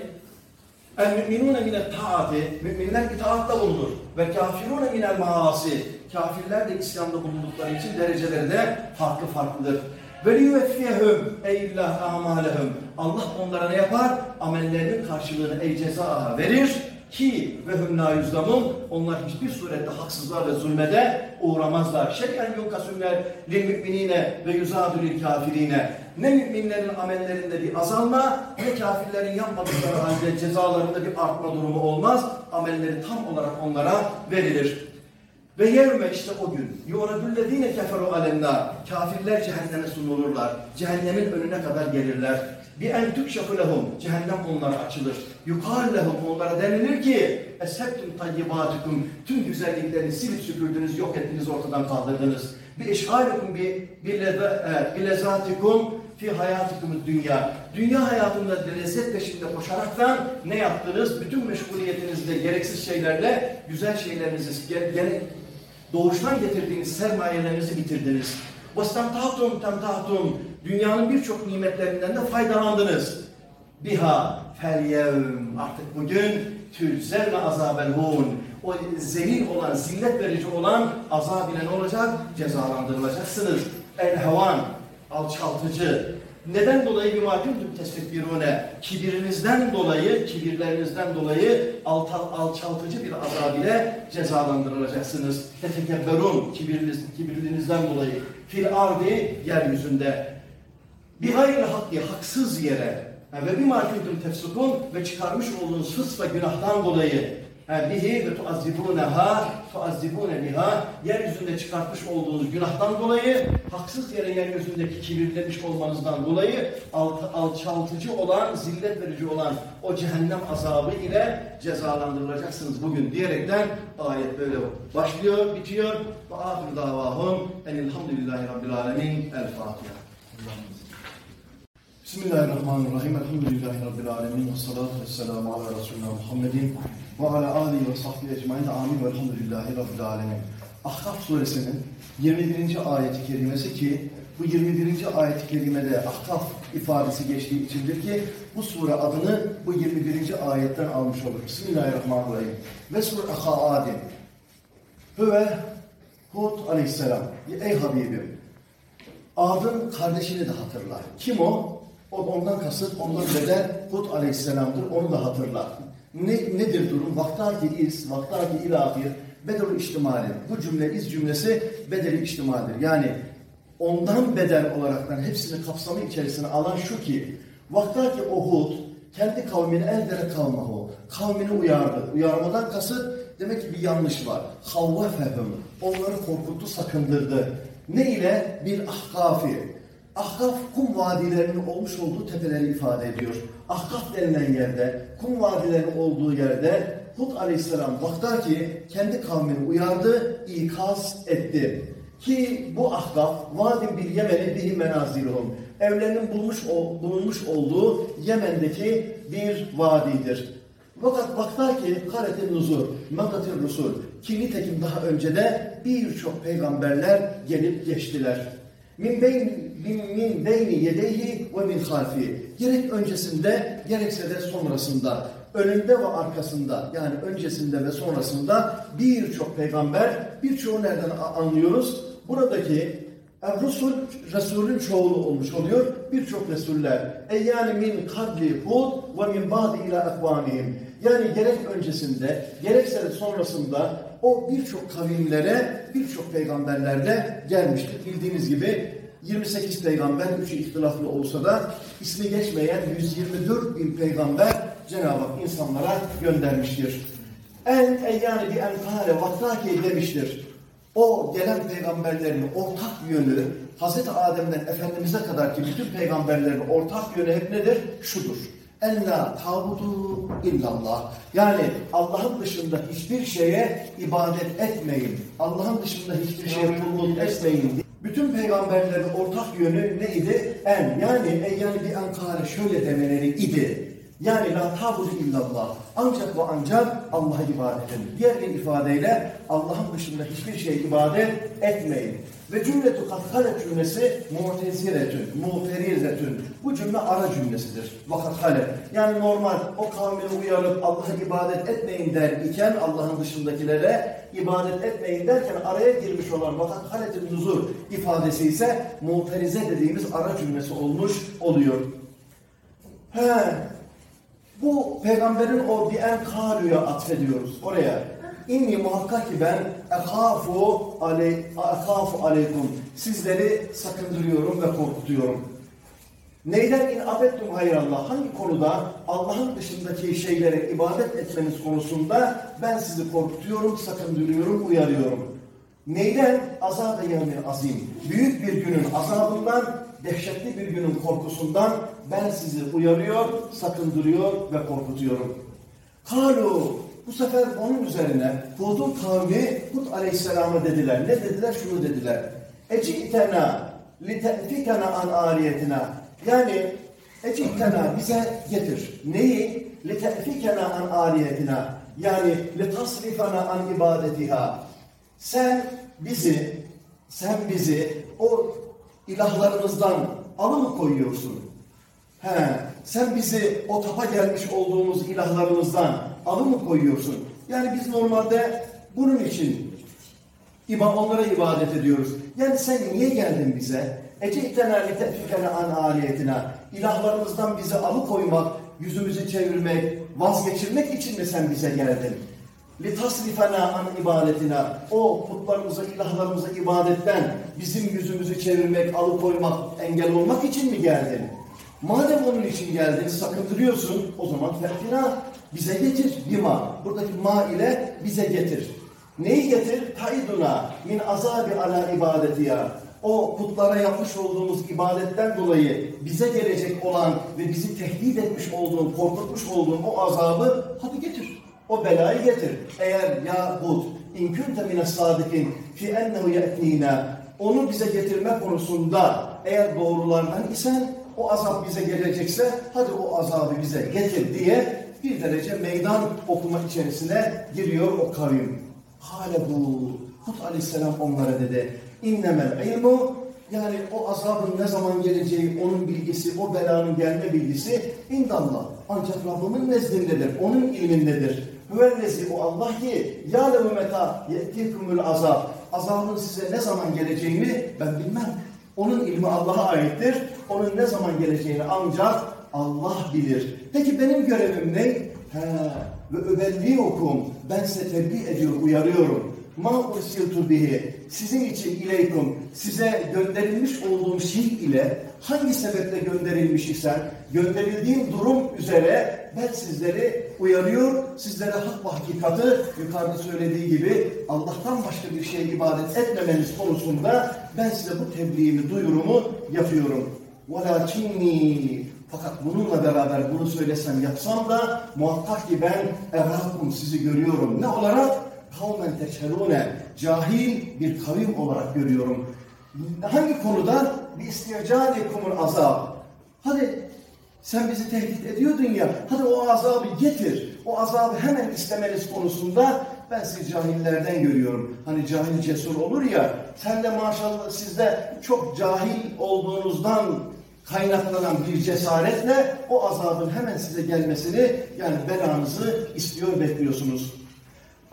El müminune minel taati, müminler itaatta bulunur. Ve kafirune minel maasi, kafirler de İslam'da bulundukları için dereceleri de farklı farklıdır. Ve liyueffiyehum eyllah amalehum. Allah onlara ne yapar? Amellerinin karşılığını ey ceza verir ki ve hum la yüzlamun onlar hiçbir surette haksızlar ve zulmede uğramazlar. Şeyen yunkasünler lil müminine ve yuzadu lil kafirine. Ne müminlerin amellerinde bir azalma ne kafirlerin yapmadıkları halde cezalarında bir artma durumu olmaz. Amelleri tam olarak onlara verilir. Ve yevme işte o gün yuradüllezine keferu alennar kafirler cehenneme sunulurlar. Cehennemin önüne kadar gelirler. Bir en tükşafı lehum cehennem onlara açılır. Yukal lehum onlara denilir ki eshettüm tayyibatukum tüm güzelliklerini silip süpürdünüz, yok ettiniz, ortadan kaldırdınız. Bir eşhalikum bi bilezatikum fi hayatikum dünya. Dünya hayatında lezzet peşinde koşaraktan ne yaptınız? Bütün meşguliyetinizde gereksiz şeylerle güzel şeylerinizi gene doğuştan getirdiğiniz sermayelerinizi bitirdiniz. وَاسْتَمْتَعْتُمْ تَمْتَعْتُمْ Dünyanın birçok nimetlerinden de faydalandınız. Biha feryevm artık bugün tüzzevne azabel hun. O zelil olan, zillet verici olan azab ile ne olacak? Cezalandırılacaksınız. El hevan, alçaltıcı. Neden dolayı bir mahkumdum tesbihbirune? Kibirinizden dolayı, kibirlerinizden dolayı altal, alçaltıcı bir azab ile cezalandırılacaksınız. Tetekebberun, kibiriniz, kibirlinizden dolayı. Fil ardi, yeryüzünde. Bir hayır hakki, haksız yere. Ve bir mahkumdum tefsukun ve çıkarmış olduğunuz fıs ve günahtan dolayı bihi ve tuazzibuneha tuazzibune biha yeryüzünde çıkartmış olduğunuz günahtan dolayı haksız yere yeryüzündeki kibirlemiş olmanızdan dolayı alt, alçaltıcı olan, zillet verici olan o cehennem azabı ile cezalandırılacaksınız bugün diyerekten ayet böyle başlıyor, bitiyor. Ve ahir davahum enilhamdülillahi rabbil alemin. El Fatiha. Bismillahirrahmanirrahim. Elhamdülillahi Rabbil alemin. Ve salatu ve selamu ala Resulullah Muhammedin ve ala alihi ve sahbihi ecmain. Amin. Ve elhamdülillahi Rabbil alemin. Ahkaf suresinin 21. ayeti kerimesi ki bu 21. ayet-i kerimede ahkaf ifadesi geçtiği içindir ki bu sure adını bu 21. ayetten almış olur. Bismillahirrahmanirrahim. Ve sure Adem. Hüve Hud aleyhisselam. Ey Habibim. Adın kardeşini de hatırla. Kim o? O ondan kasıt, ondan bedel Hud aleyhisselamdır. Onu da hatırla. Ne, nedir durum? Vaktaki iz, vaktaki ilahir, bedel içtimali. Bu cümle, iz cümlesi bedeli içtimalidir. Yani ondan bedel olaraktan hepsini kapsamı içerisine alan şu ki, vaktaki o Hud, kendi kavmini eldere kalmahu, kavmini uyardı. Uyarmadan kasıt, demek ki bir yanlış var. Havvefehum, onları korkuttu, sakındırdı. Ne ile? Bir ahkafi. Ahkaf kum vadilerinin olmuş olduğu tepeleri ifade ediyor. Ahkaf denilen yerde, kum vadilerinin olduğu yerde Hud aleyhisselam vaktaki kendi kavmini uyardı, ikaz etti. Ki bu ahkaf vadin bir Yemen'i bihi menaziluhum. Evlerinin bulmuş, bulunmuş olduğu Yemen'deki bir vadidir. Fakat vaktaki karetin nuzur, madatin rusul ki nitekim daha önce de birçok peygamberler gelip geçtiler. Min beyn min, beyni yedeyhi ve min halfi. Gerek öncesinde gerekse de sonrasında, önünde ve arkasında yani öncesinde ve sonrasında birçok peygamber, birçoğu nereden anlıyoruz? Buradaki Resul, Resulün çoğulu olmuş oluyor. Birçok Resuller. E yani min kadli hud ve min ba'di ila akvamihim. Yani gerek öncesinde, gerekse de sonrasında o birçok kavimlere, birçok peygamberlerde gelmiştir. Bildiğiniz gibi 28 peygamber, üçü ihtilaflı olsa da ismi geçmeyen 124 bin peygamber Cenab-ı Hak insanlara göndermiştir. En eyyâni bi enkâle vaktâki demiştir. O gelen peygamberlerin ortak yönü Hz. Adem'den Efendimiz'e kadar ki bütün peygamberlerin ortak yönü hep nedir? Şudur. Ella tabudu illallah. Yani Allah'ın dışında hiçbir şeye ibadet etmeyin. Allah'ın dışında hiçbir şeye kulluk etmeyin. Bütün peygamberlerin ortak yönü neydi? En yani eyyani bir enkare şöyle demeleri idi. Yani la tabudu illallah. Ancak ve ancak Allah'a ibadet. Diğer bir ifadeyle Allah'ın dışında hiçbir şeye ibadet etmeyin. Ve cümletu katkale cümlesi muteziretün, muterizetün. Bu cümle ara cümlesidir. Vakatkale. Yani normal o kavmini uyarıp Allah'a ibadet etmeyin der iken Allah'ın dışındakilere ibadet etmeyin derken araya girmiş olan vakatkaletin nuzur ifadesi ise muterize dediğimiz ara cümlesi olmuş oluyor. He, bu peygamberin o bir en kaluya atfediyoruz oraya. İnni muhakkak ki ben ekhafu aley, aleykum. Sizleri sakındırıyorum ve korkutuyorum. Neyden in abettum hayrallah? Hangi konuda Allah'ın dışındaki şeylere ibadet etmeniz konusunda ben sizi korkutuyorum, sakındırıyorum, uyarıyorum. Neyden? Azab-ı yevmin azim. Büyük bir günün azabından, dehşetli bir günün korkusundan ben sizi uyarıyor, sakındırıyor ve korkutuyorum. Kalu bu sefer onun üzerine Hud'un kavmi Hud aleyhisselam'a dediler. Ne dediler? Şunu dediler. Ecitena lite'fikena an aliyetina. Yani ecitena bize getir. Neyi? Lite'fikena an aliyetina. Yani litasrifana an ibadetiha. Sen bizi, sen bizi o ilahlarımızdan alı mı koyuyorsun? He, sen bizi o tapa gelmiş olduğumuz ilahlarımızdan alı mı koyuyorsun? Yani biz normalde bunun için onlara ibadet ediyoruz. Yani sen niye geldin bize? Ece'tena liteffikene an aliyetine. İlahlarımızdan bizi alıkoymak, yüzümüzü çevirmek, vazgeçirmek için mi sen bize geldin? litasrifena an ibadetine o putlarımıza, ilahlarımıza ibadetten bizim yüzümüzü çevirmek, alıkoymak, engel olmak için mi geldin? Madem onun için geldin, sakındırıyorsun, o zaman fettina bize getir. Bima. Buradaki ma ile bize getir. Neyi getir? Taiduna min azabi ala ibadetiya. O putlara yapmış olduğumuz ibadetten dolayı bize gelecek olan ve bizi tehdit etmiş olduğun, korkutmuş olduğun o azabı hadi getir. O belayı getir. Eğer ya Hud in kunte mine sadikin fi ennehu ye'tnina onu bize getirme konusunda eğer doğrulardan isen o azap bize gelecekse hadi o azabı bize getir diye bir derece meydan okuma içerisine giriyor o kavim. Hale bu. Hud aleyhisselam onlara dedi. İnnemel ilmu yani o azabın ne zaman geleceği, onun bilgisi, o belanın gelme bilgisi indallah. Ancak Rabbimin nezdindedir, onun ilmindedir. Hüvellezi o Allah ki yâlevu meta ye'tikumul azab. Azabın size ne zaman geleceğini ben bilmem. Onun ilmi Allah'a aittir. Onun ne zaman geleceğini ancak Allah bilir. Peki benim görevim ne? He, ve öbelli okum. Ben size tebliğ ediyor, uyarıyorum. Ma ursiltu bihi. Sizin için ileykum. Size gönderilmiş olduğum şey ile hangi sebeple gönderilmiş isen gönderildiğim durum üzere ben sizleri uyarıyor, sizlere hak ve hakikati yukarıda söylediği gibi Allah'tan başka bir şeye ibadet etmemeniz konusunda ben size bu tebliğimi, duyurumu yapıyorum. وَلَاكِنِّي Fakat bununla beraber bunu söylesem, yapsam da muhakkak ki ben erakum sizi görüyorum. Ne olarak? kavmen teşhelune cahil bir kavim olarak görüyorum. Hangi konuda? Bir istiyacanikumul azab. Hadi sen bizi tehdit ediyordun ya, hadi o azabı getir. O azabı hemen istemeniz konusunda ben sizi cahillerden görüyorum. Hani cahil cesur olur ya, sen de maşallah sizde çok cahil olduğunuzdan kaynaklanan bir cesaretle o azabın hemen size gelmesini yani belanızı istiyor bekliyorsunuz.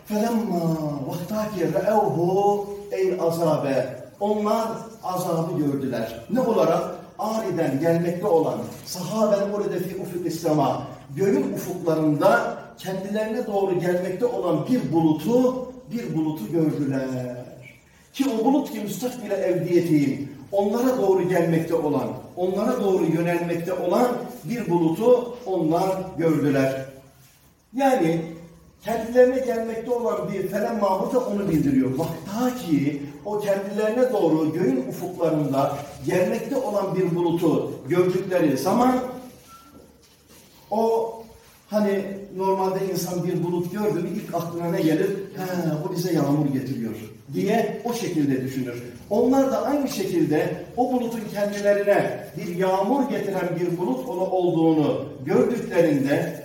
فَلَمَّا وَقْتَاكِ رَأَوْهُ ey azabe. onlar azabı gördüler. Ne olarak? Aniden gelmekte olan sahaben orada fi ufuk İslam'a göğün ufuklarında kendilerine doğru gelmekte olan bir bulutu bir bulutu gördüler. Ki o bulut ki müstakbile evdiyetiyim. Onlara doğru gelmekte olan, onlara doğru yönelmekte olan bir bulutu onlar gördüler. Yani kendilerine gelmekte olan bir felen mahmuta onu bildiriyor. Bak ta ki o kendilerine doğru göğün ufuklarında gelmekte olan bir bulutu gördükleri zaman o hani normalde insan bir bulut gördü mü ilk aklına ne gelir? He, o bize yağmur getiriyor diye o şekilde düşünür. Onlar da aynı şekilde o bulutun kendilerine bir yağmur getiren bir bulut olduğunu gördüklerinde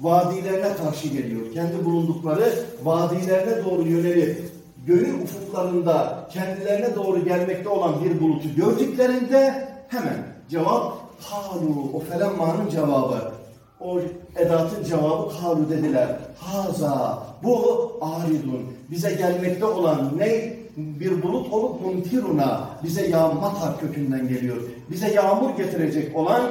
vadilerine karşı geliyor. Kendi bulundukları vadilerine doğru yönelip göğün ufuklarında kendilerine doğru gelmekte olan bir bulutu gördüklerinde hemen cevap halu o felemmanın cevabı o edatın cevabı halu dediler. Haza bu aridun bize gelmekte olan ne bir bulut olup muntiruna bize yağmatar kökünden geliyor. Bize yağmur getirecek olan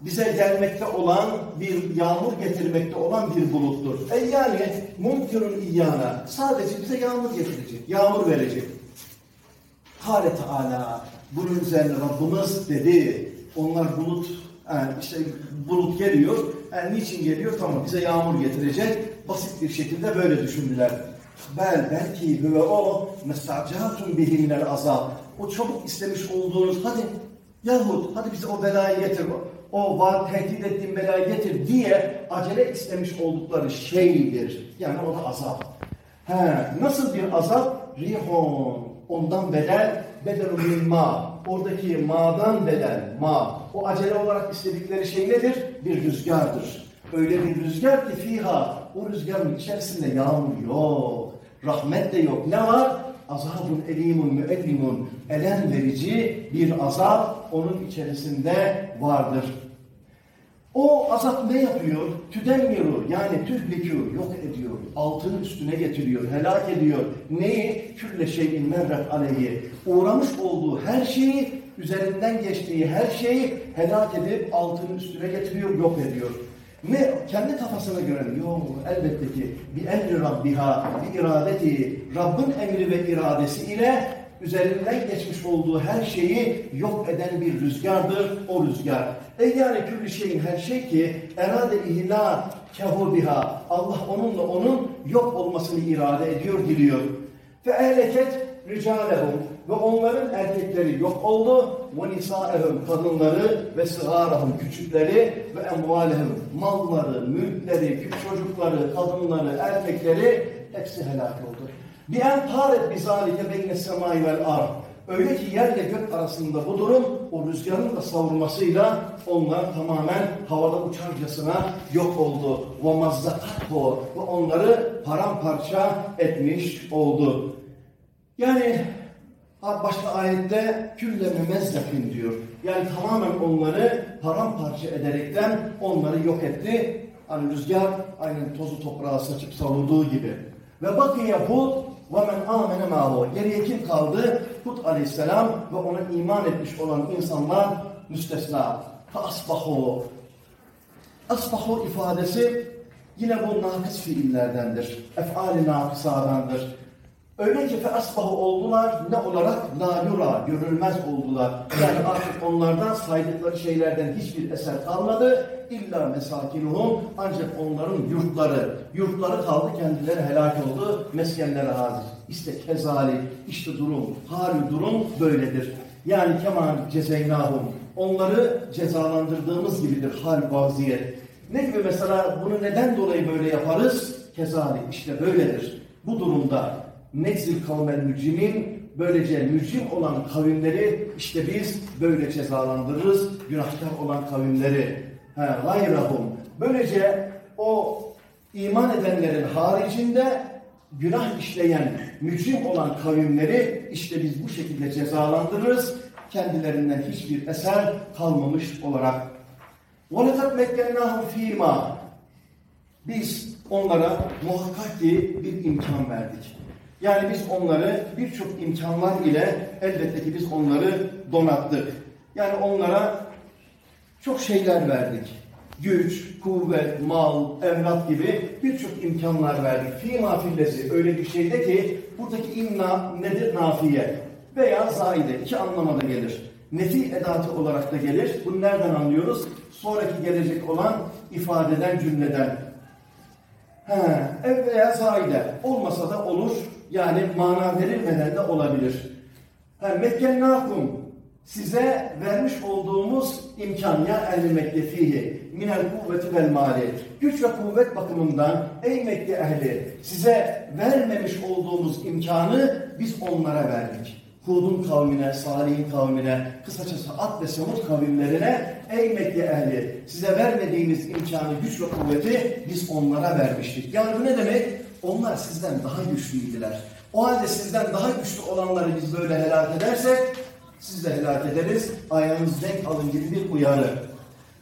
bize gelmekte olan bir yağmur getirmekte olan bir buluttur. E yani muntirun iyana sadece bize yağmur getirecek, yağmur verecek. Kâle Teala bunun üzerine Rabbimiz dedi. Onlar bulut yani işte bulut geliyor. Yani niçin geliyor? Tamam bize yağmur getirecek. Basit bir şekilde böyle düşündüler. Bel belki ve o mestacatun bihi minel. O çabuk istemiş olduğunuz hadi yahut hadi bize o belayı getir. O var tehdit ettiğin belayı getir diye acele istemiş oldukları şeydir. Yani o da azap. He, nasıl bir azap? Rihon. Ondan bedel, bedelun ma. Oradaki ma'dan bedel, ma. O acele olarak istedikleri şey nedir? Bir rüzgardır. Öyle bir rüzgar ki fiha. O rüzgarın içerisinde yağmur yok. Rahmet de yok. Ne var? Azabun elimun müellimun. Elem verici bir azap onun içerisinde vardır. O azap ne yapıyor? Tüdemmiru yani tühlikü yok ediyor. Altını üstüne getiriyor, helak ediyor. Neyi? Külle şeyin merret aleyhi. Uğramış olduğu her şeyi, üzerinden geçtiği her şeyi helak edip altını üstüne getiriyor, yok ediyor. Ne? Kendi kafasına göre? Yok elbette ki bir emri Rabbiha, bir iradeti, Rabbin emri ve iradesi ile üzerinden geçmiş olduğu her şeyi yok eden bir rüzgardır o rüzgar. E yani külli şeyin her şey ki erade ihla kehu biha. Allah onunla onun yok olmasını irade ediyor, diliyor. Ve ehleket ricalehum ve onların erkekleri yok oldu. Ve nisaehum kadınları ve sıgarahum küçükleri ve emvalehum malları, mülkleri, küçük çocukları, kadınları, erkekleri hepsi helak oldu. Bir en taret bizalike beyne semai vel ar. Öyle ki yerle gök arasında bu durum o rüzgarın da savurmasıyla onlar tamamen havada uçarcasına yok oldu. Ve mazzakatho ve onları paramparça etmiş oldu. Yani başka ayette külle mümezzakin diyor. Yani tamamen onları paramparça ederekten onları yok etti. Hani rüzgar aynen tozu toprağa saçıp savurduğu gibi. Ve bakiye Hud men amene ma'hu. Geriye kim kaldı? Hud aleyhisselam ve ona iman etmiş olan insanlar müstesna. Asbahu. Asbahu ifadesi yine bu nakıs fiillerdendir. Ef'ali nakısadandır. Öyle ki fe asbahu oldular ne olarak la yura görülmez oldular. Yani artık onlardan saydıkları şeylerden hiçbir eser kalmadı. İlla mesakinuhum ancak onların yurtları. Yurtları kaldı kendileri helak oldu. Meskenlere hazır. İşte kezali, işte durum, hali durum böyledir. Yani kemal cezeynahum. Onları cezalandırdığımız gibidir hal vaziyet. Ne gibi mesela bunu neden dolayı böyle yaparız? Kezali işte böyledir. Bu durumda Neczil kavmel mücrimin böylece mücrim olan kavimleri işte biz böyle cezalandırırız. Günahkar olan kavimleri. Ha, gayrahum. Böylece o iman edenlerin haricinde günah işleyen, mücrim olan kavimleri işte biz bu şekilde cezalandırırız. Kendilerinden hiçbir eser kalmamış olarak. وَلَقَدْ مَكَّنَّاهُمْ ف۪يمَا Biz onlara muhakkak ki bir imkan verdik. Yani biz onları birçok imkanlar ile elbette ki biz onları donattık. Yani onlara çok şeyler verdik. Güç, kuvvet, mal, evlat gibi birçok imkanlar verdik. Fîmâ fillezi öyle bir şeyde ki buradaki inna nedir? Nafiye veya zaide iki anlamada gelir. Nefi edatı olarak da gelir. Bunu nereden anlıyoruz? Sonraki gelecek olan ifadeden cümleden. He, ev veya zaide olmasa da olur. Yani mana verilmeden de olabilir. Mekkennakum size vermiş olduğumuz imkan ya ehli Mekke fihi minel kuvveti vel mali. Güç ve kuvvet bakımından ey Mekke ehli size vermemiş olduğumuz imkanı biz onlara verdik. Hud'un kavmine, Salih'in kavmine, kısacası Ad ve Semud kavimlerine ey Mekke ehli size vermediğimiz imkanı, güç ve kuvveti biz onlara vermiştik. Yani bu ne demek? Onlar sizden daha güçlüydüler. O halde sizden daha güçlü olanları biz böyle helak edersek siz de helak ederiz. Ayağınız denk alın gibi bir uyarı.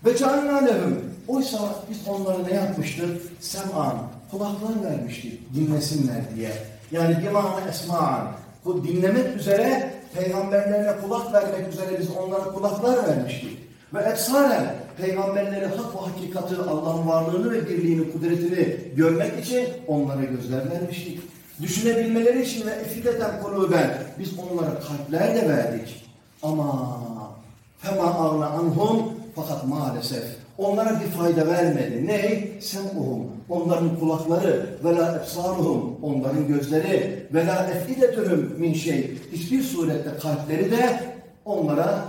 Ve canına lehum. Oysa biz onlara ne yapmıştık? Sem'an. Kulaklar vermiştik. Dinlesinler diye. Yani bimâne esma'an. Bu dinlemek üzere peygamberlerine kulak vermek üzere biz onlara kulaklar vermiştik. Ve efsane peygamberleri hak ve hakikati Allah'ın varlığını ve birliğini, kudretini görmek için onlara gözler vermiştik. Düşünebilmeleri için ve efideten kuluben biz onlara kalpler de verdik. Ama fema ağla anhum fakat maalesef onlara bir fayda vermedi. Ne? Sem'uhum. Onların kulakları ve la efsaruhum. Onların gözleri ve la efidetühüm min şey. Hiçbir surette kalpleri de onlara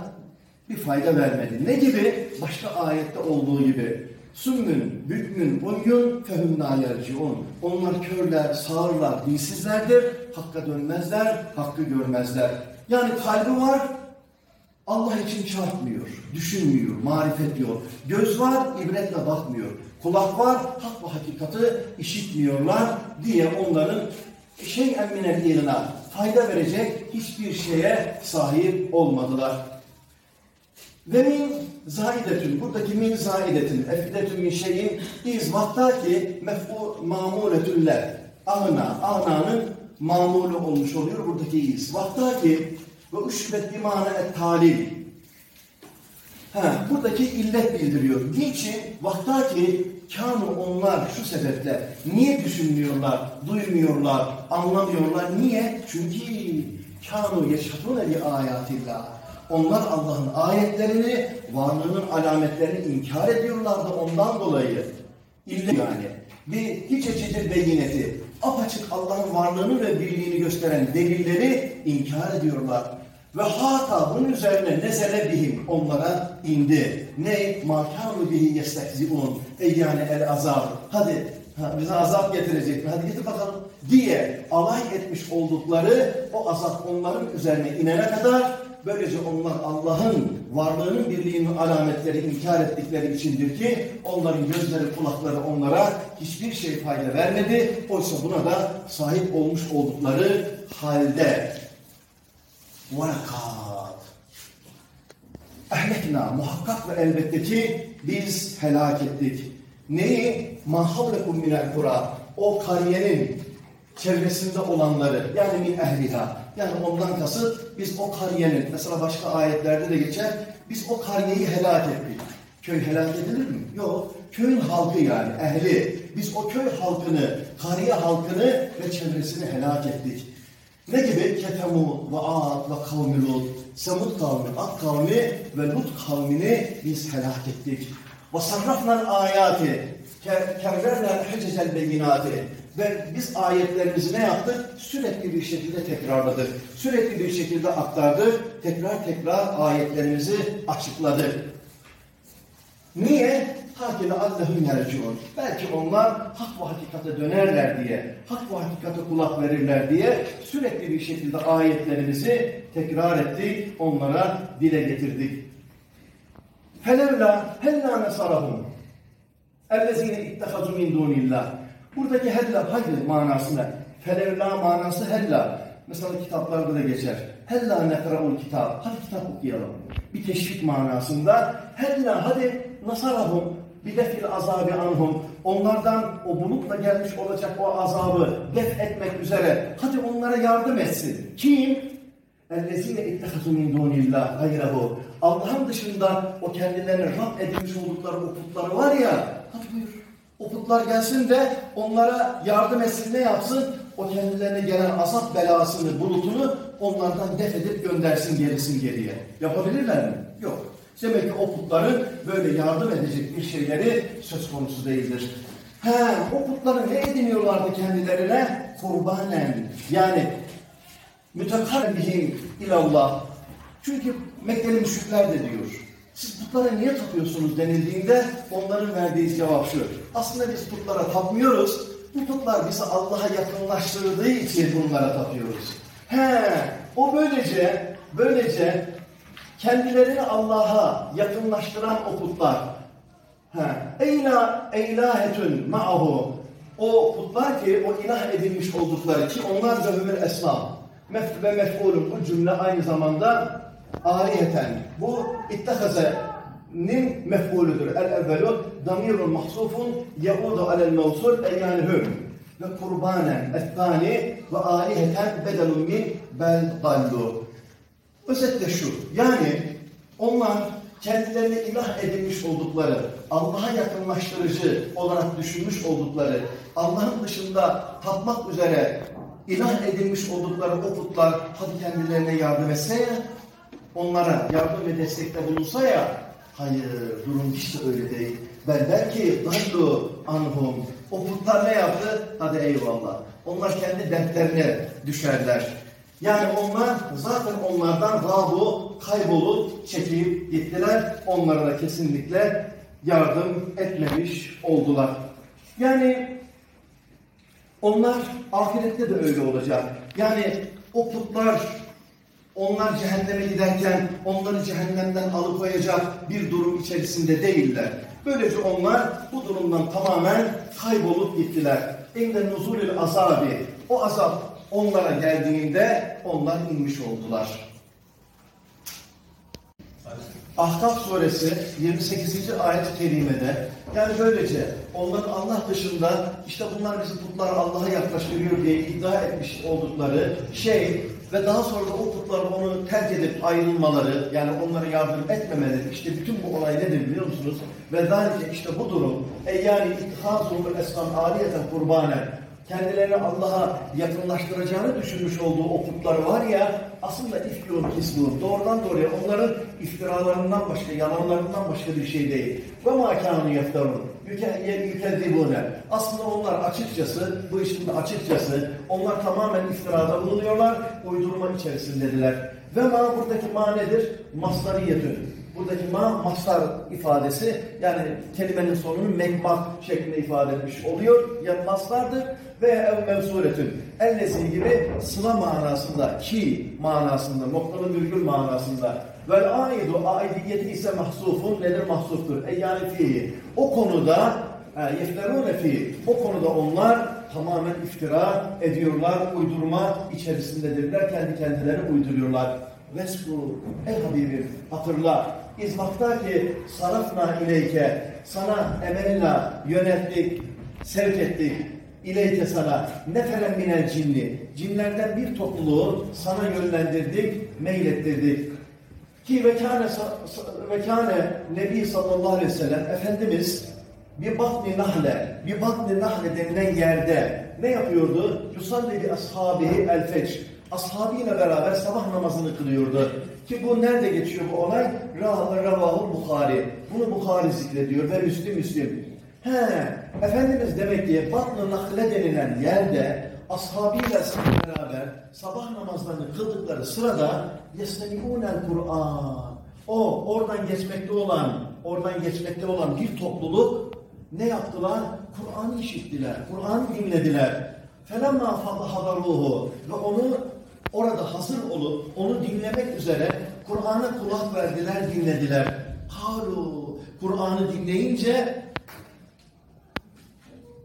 bir fayda vermedi. Ne gibi? Başka ayette olduğu gibi. Sümmün, bükmün, uygun, fehüm yerciun. Onlar körler, sağırlar, dilsizlerdir. Hakka dönmezler, hakkı görmezler. Yani kalbi var, Allah için çarpmıyor, düşünmüyor, marifet yok. Göz var, ibretle bakmıyor. Kulak var, hak ve hakikati işitmiyorlar diye onların şey emminel fayda verecek hiçbir şeye sahip olmadılar. Ve min zaidetün, buradaki min zaidetin, efidetün min şeyin iz vaktaki mef'u mamuletüller. Ağna, ağnanın mamulü olmuş oluyor buradaki iz. Vaktaki ve üşbet imane et talil. Ha, buradaki illet bildiriyor. Niçin? Vaktaki kanu onlar şu sebeple niye düşünmüyorlar, duymuyorlar, anlamıyorlar? Niye? Çünkü kanu yeşhatune li ayatillah. Onlar Allah'ın ayetlerini, varlığının alametlerini inkar ediyorlardı ondan dolayı. İllet yani. Bir hiç açıcı beyineti, apaçık Allah'ın varlığını ve birliğini gösteren delilleri inkar ediyorlar. Ve hata bunun üzerine nezele bihim onlara indi. Ne? Makâru bihi yestekzi'un. Ey yani el azab. Hadi ha, bize azap getirecek mi? Hadi gidip bakalım. Diye alay etmiş oldukları o azap onların üzerine inene kadar böylece onlar Allah'ın varlığının birliğinin alametleri inkar ettikleri içindir ki onların gözleri kulakları onlara hiçbir şey fayda vermedi. Oysa buna da sahip olmuş oldukları halde Velakat. Ehlekna muhakkak ve elbette ki biz helak ettik. Neyi? Mahavlekum minel kura. O kariyenin çevresinde olanları yani min ehliha. Yani ondan kasıt biz o kariyenin mesela başka ayetlerde de geçer biz o kariyeyi helak ettik. Köy helak edilir mi? Yok. Köyün halkı yani ehli. Biz o köy halkını, kariye halkını ve çevresini helak ettik. Ne gibi? Ketemu ve Ad ve kavmi Lut, Semud kavmi, Ad kavmi ve Lut kavmini biz helak ettik. Ve sarrafnal ayati, kerrernel hececel beyinati. Ve biz ayetlerimizi ne yaptık? Sürekli bir şekilde tekrarladık. Sürekli bir şekilde aktardık. Tekrar tekrar ayetlerimizi açıkladık. Niye? Hakile Allah'ın yerciun. Belki onlar hak ve hakikate dönerler diye, hak ve hakikate kulak verirler diye sürekli bir şekilde ayetlerimizi tekrar ettik, onlara dile getirdik. Felevla hella nesarahum ellezine ittehadu min dunillah. Buradaki hella hayır manasında. Felevla manası hella. Mesela kitaplarda da geçer. Hella nekra'ul kitap. Hadi kitap okuyalım. Bir teşvik manasında. Hella hadi nasarahum bir defil azabı anhum. Onlardan o bulutla gelmiş olacak o azabı def etmek üzere. Hadi onlara yardım etsin. Kim? اَلَّذ۪ينَ اِتَّخَذُ مِنْ دُونِ اللّٰهِ غَيْرَهُ Allah'ın dışında o kendilerine Rab edilmiş oldukları o putları var ya, hadi buyur. o putlar gelsin de onlara yardım etsin ne yapsın? O kendilerine gelen azap belasını, bulutunu onlardan def edip göndersin gerisin geriye. Yapabilirler mi? Yok. Demek ki o putların böyle yardım edecek bir şeyleri söz konusu değildir. He, o putları ne ediniyorlardı kendilerine? Kurbanen. Yani mütekarribihim ilallah. Çünkü Mekkeli müşrikler de diyor. Siz putlara niye tapıyorsunuz denildiğinde onların verdiği cevap şu. Aslında biz putlara tapmıyoruz. Bu putlar bizi Allah'a yakınlaştırdığı için bunlara tapıyoruz. He, o böylece, böylece kendilerini Allah'a yakınlaştıran o putlar. He, eyla eylahetun ma'ahu. O putlar ki o ilah edilmiş oldukları ki onlar da hümür esnam. Mef ve mef'ulun bu cümle aynı zamanda aliyeten. Bu ittehaze'nin mef'uludur. El evvelu damirun mahsufun yaudu alel mevsul e yani hüm. Ve kurbanen ettani ve aliheten bedelun min bel dallu. Özetle şu, yani onlar kendilerini ilah edinmiş oldukları, Allah'a yakınlaştırıcı olarak düşünmüş oldukları, Allah'ın dışında tapmak üzere ilah edinmiş oldukları o putlar hadi kendilerine yardım etse ya, onlara yardım ve destekte bulunsa ya, hayır durum hiç de öyle değil. Ben belki dallu anhum. O putlar ne yaptı? Hadi eyvallah. Onlar kendi dertlerine düşerler. Yani onlar zaten onlardan rabu kaybolup çekip gittiler. Onlara da kesinlikle yardım etmemiş oldular. Yani onlar ahirette de öyle olacak. Yani o putlar onlar cehenneme giderken onları cehennemden alıkoyacak bir durum içerisinde değiller. Böylece onlar bu durumdan tamamen kaybolup gittiler. İnde nuzulül azabi. O azap onlara geldiğinde onlar inmiş oldular. Ahkaf suresi 28. ayet-i kerimede yani böylece onların Allah dışında işte bunlar bizi putlara Allah'a yaklaştırıyor diye iddia etmiş oldukları şey ve daha sonra da o putların onu terk edip ayrılmaları yani onlara yardım etmemeleri işte bütün bu olay nedir biliyor musunuz? Ve dalike işte bu durum e yani ittihazul esnam aliyeten kurbanen kendilerini Allah'a yakınlaştıracağını düşünmüş olduğu o putlar var ya aslında ifkûn kismûn doğrudan doğruya onların iftiralarından başka, yalanlarından başka bir şey değil. Ve mâkânı yeftarun yükezzibûne aslında onlar açıkçası, bu işin açıkçası onlar tamamen iftirada bulunuyorlar, uydurma içerisindediler. Ve ma buradaki ma nedir? Maslariyetün. Buradaki ma mastar ifadesi yani kelimenin sonunu mekmak şeklinde ifade etmiş oluyor. Ya maslardır ve ev mevsuretün. Ellezi gibi sıla manasında, ki manasında, noktalı virgül manasında. Vel aidu aidiyeti ise mahsufun nedir mahsuftur? E yani fihi. O konuda yefterune fi. O konuda onlar tamamen iftira ediyorlar, uydurma içerisindedirler. Kendi kendileri uyduruyorlar. Vesku ey Habibim hatırla. İzmakta ki sarafna ileyke sana emelna yönettik, sevk ettik. İleyke sana neferen minel cinni. Cinlerden bir topluluğu sana yönlendirdik, meylettirdik. Ki vekane, vekane Nebi sallallahu aleyhi ve sellem Efendimiz bir batni nahle, bir batni nahle denilen yerde ne yapıyordu? Yusalli bi ashabihi el fecr. Ashabıyla beraber sabah namazını kılıyordu. Ki bu nerede geçiyor bu olay? Râhı Ravahul Bukhari. Bunu Bukhari zikrediyor ve Müslim Müslim. He, Efendimiz demek ki Batn-ı Nahle denilen yerde ashabıyla beraber sabah namazlarını kıldıkları sırada يَسْتَمِعُونَ Kur'an. O oradan geçmekte olan, oradan geçmekte olan bir topluluk ne yaptılar? Kur'an'ı işittiler, Kur'an'ı dinlediler. فَلَمَّا فَضَحَضَرُوهُ Ve onu orada hazır olup onu dinlemek üzere Kur'an'a kulak verdiler, dinlediler. Halu Kur'an'ı dinleyince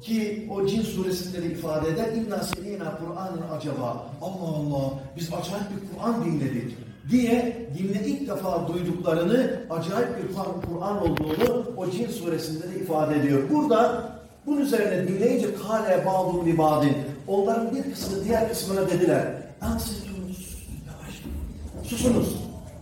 ki o Cin suresinde de ifade eder inna selina Kur'an'ın acaba Allah Allah biz acayip bir Kur'an dinledik diye dinle ilk defa duyduklarını acayip bir Kur'an olduğunu o Cin suresinde de ifade ediyor. Burada bunun üzerine dinleyince kale ba'dun li onların bir kısmı diğer kısmına dediler Lan siz. Yavaş. Susunuz.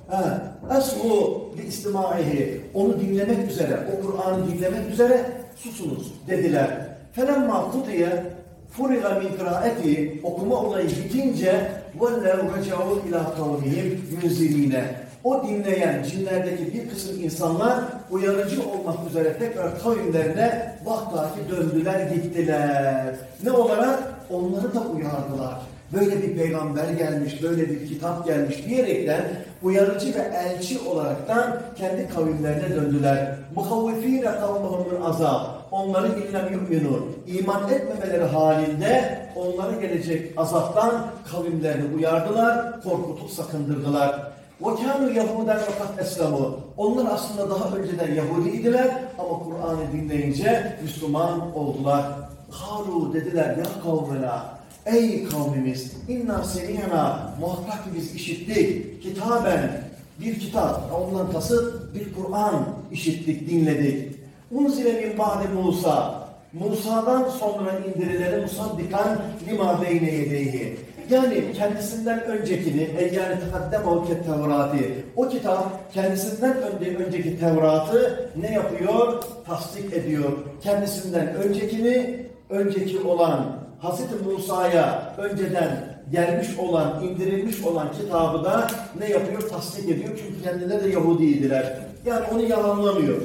Ha. Esru li istimaihi. Onu dinlemek üzere, o Kur'an'ı dinlemek üzere susunuz dediler. Felemma kutiye furiga min kıraati okuma olayı bitince vellev raca'u ila kavmihim müzirine. O dinleyen cinlerdeki bir kısım insanlar uyarıcı olmak üzere tekrar kavimlerine vaktaki döndüler gittiler. Ne olarak? Onları da uyardılar Böyle bir peygamber gelmiş, böyle bir kitap gelmiş diyerekten uyarıcı ve elçi olaraktan kendi kavimlerine döndüler. Muhavvifîne kavmahumul azab. Onları illem yu'minun. İman etmemeleri halinde onlara gelecek azaptan kavimlerini uyardılar, korkutup sakındırdılar. وَكَانُوا يَهُودًا وَقَدْ اَسْلَمُوا Onlar aslında daha önceden Yahudiydiler ama Kur'an'ı dinleyince Müslüman oldular. Kalu dediler ya kavmena Ey kavmimiz inna semiyana muhakkak biz işittik kitaben bir kitap ondan kasıt bir Kur'an işittik dinledik. Unzile min ba'de Musa Musa'dan sonra indirileni musaddikan lima beyne yedeyhi. Yani kendisinden öncekini, e yani tekaddem o Tevrati. O kitap kendisinden önce, önceki Tevrat'ı ne yapıyor? Tasdik ediyor. Kendisinden öncekini, önceki olan Hz. Musa'ya önceden gelmiş olan, indirilmiş olan kitabı da ne yapıyor? Tasdik ediyor. Çünkü kendileri de Yahudiydiler. Yani onu yalanlamıyor.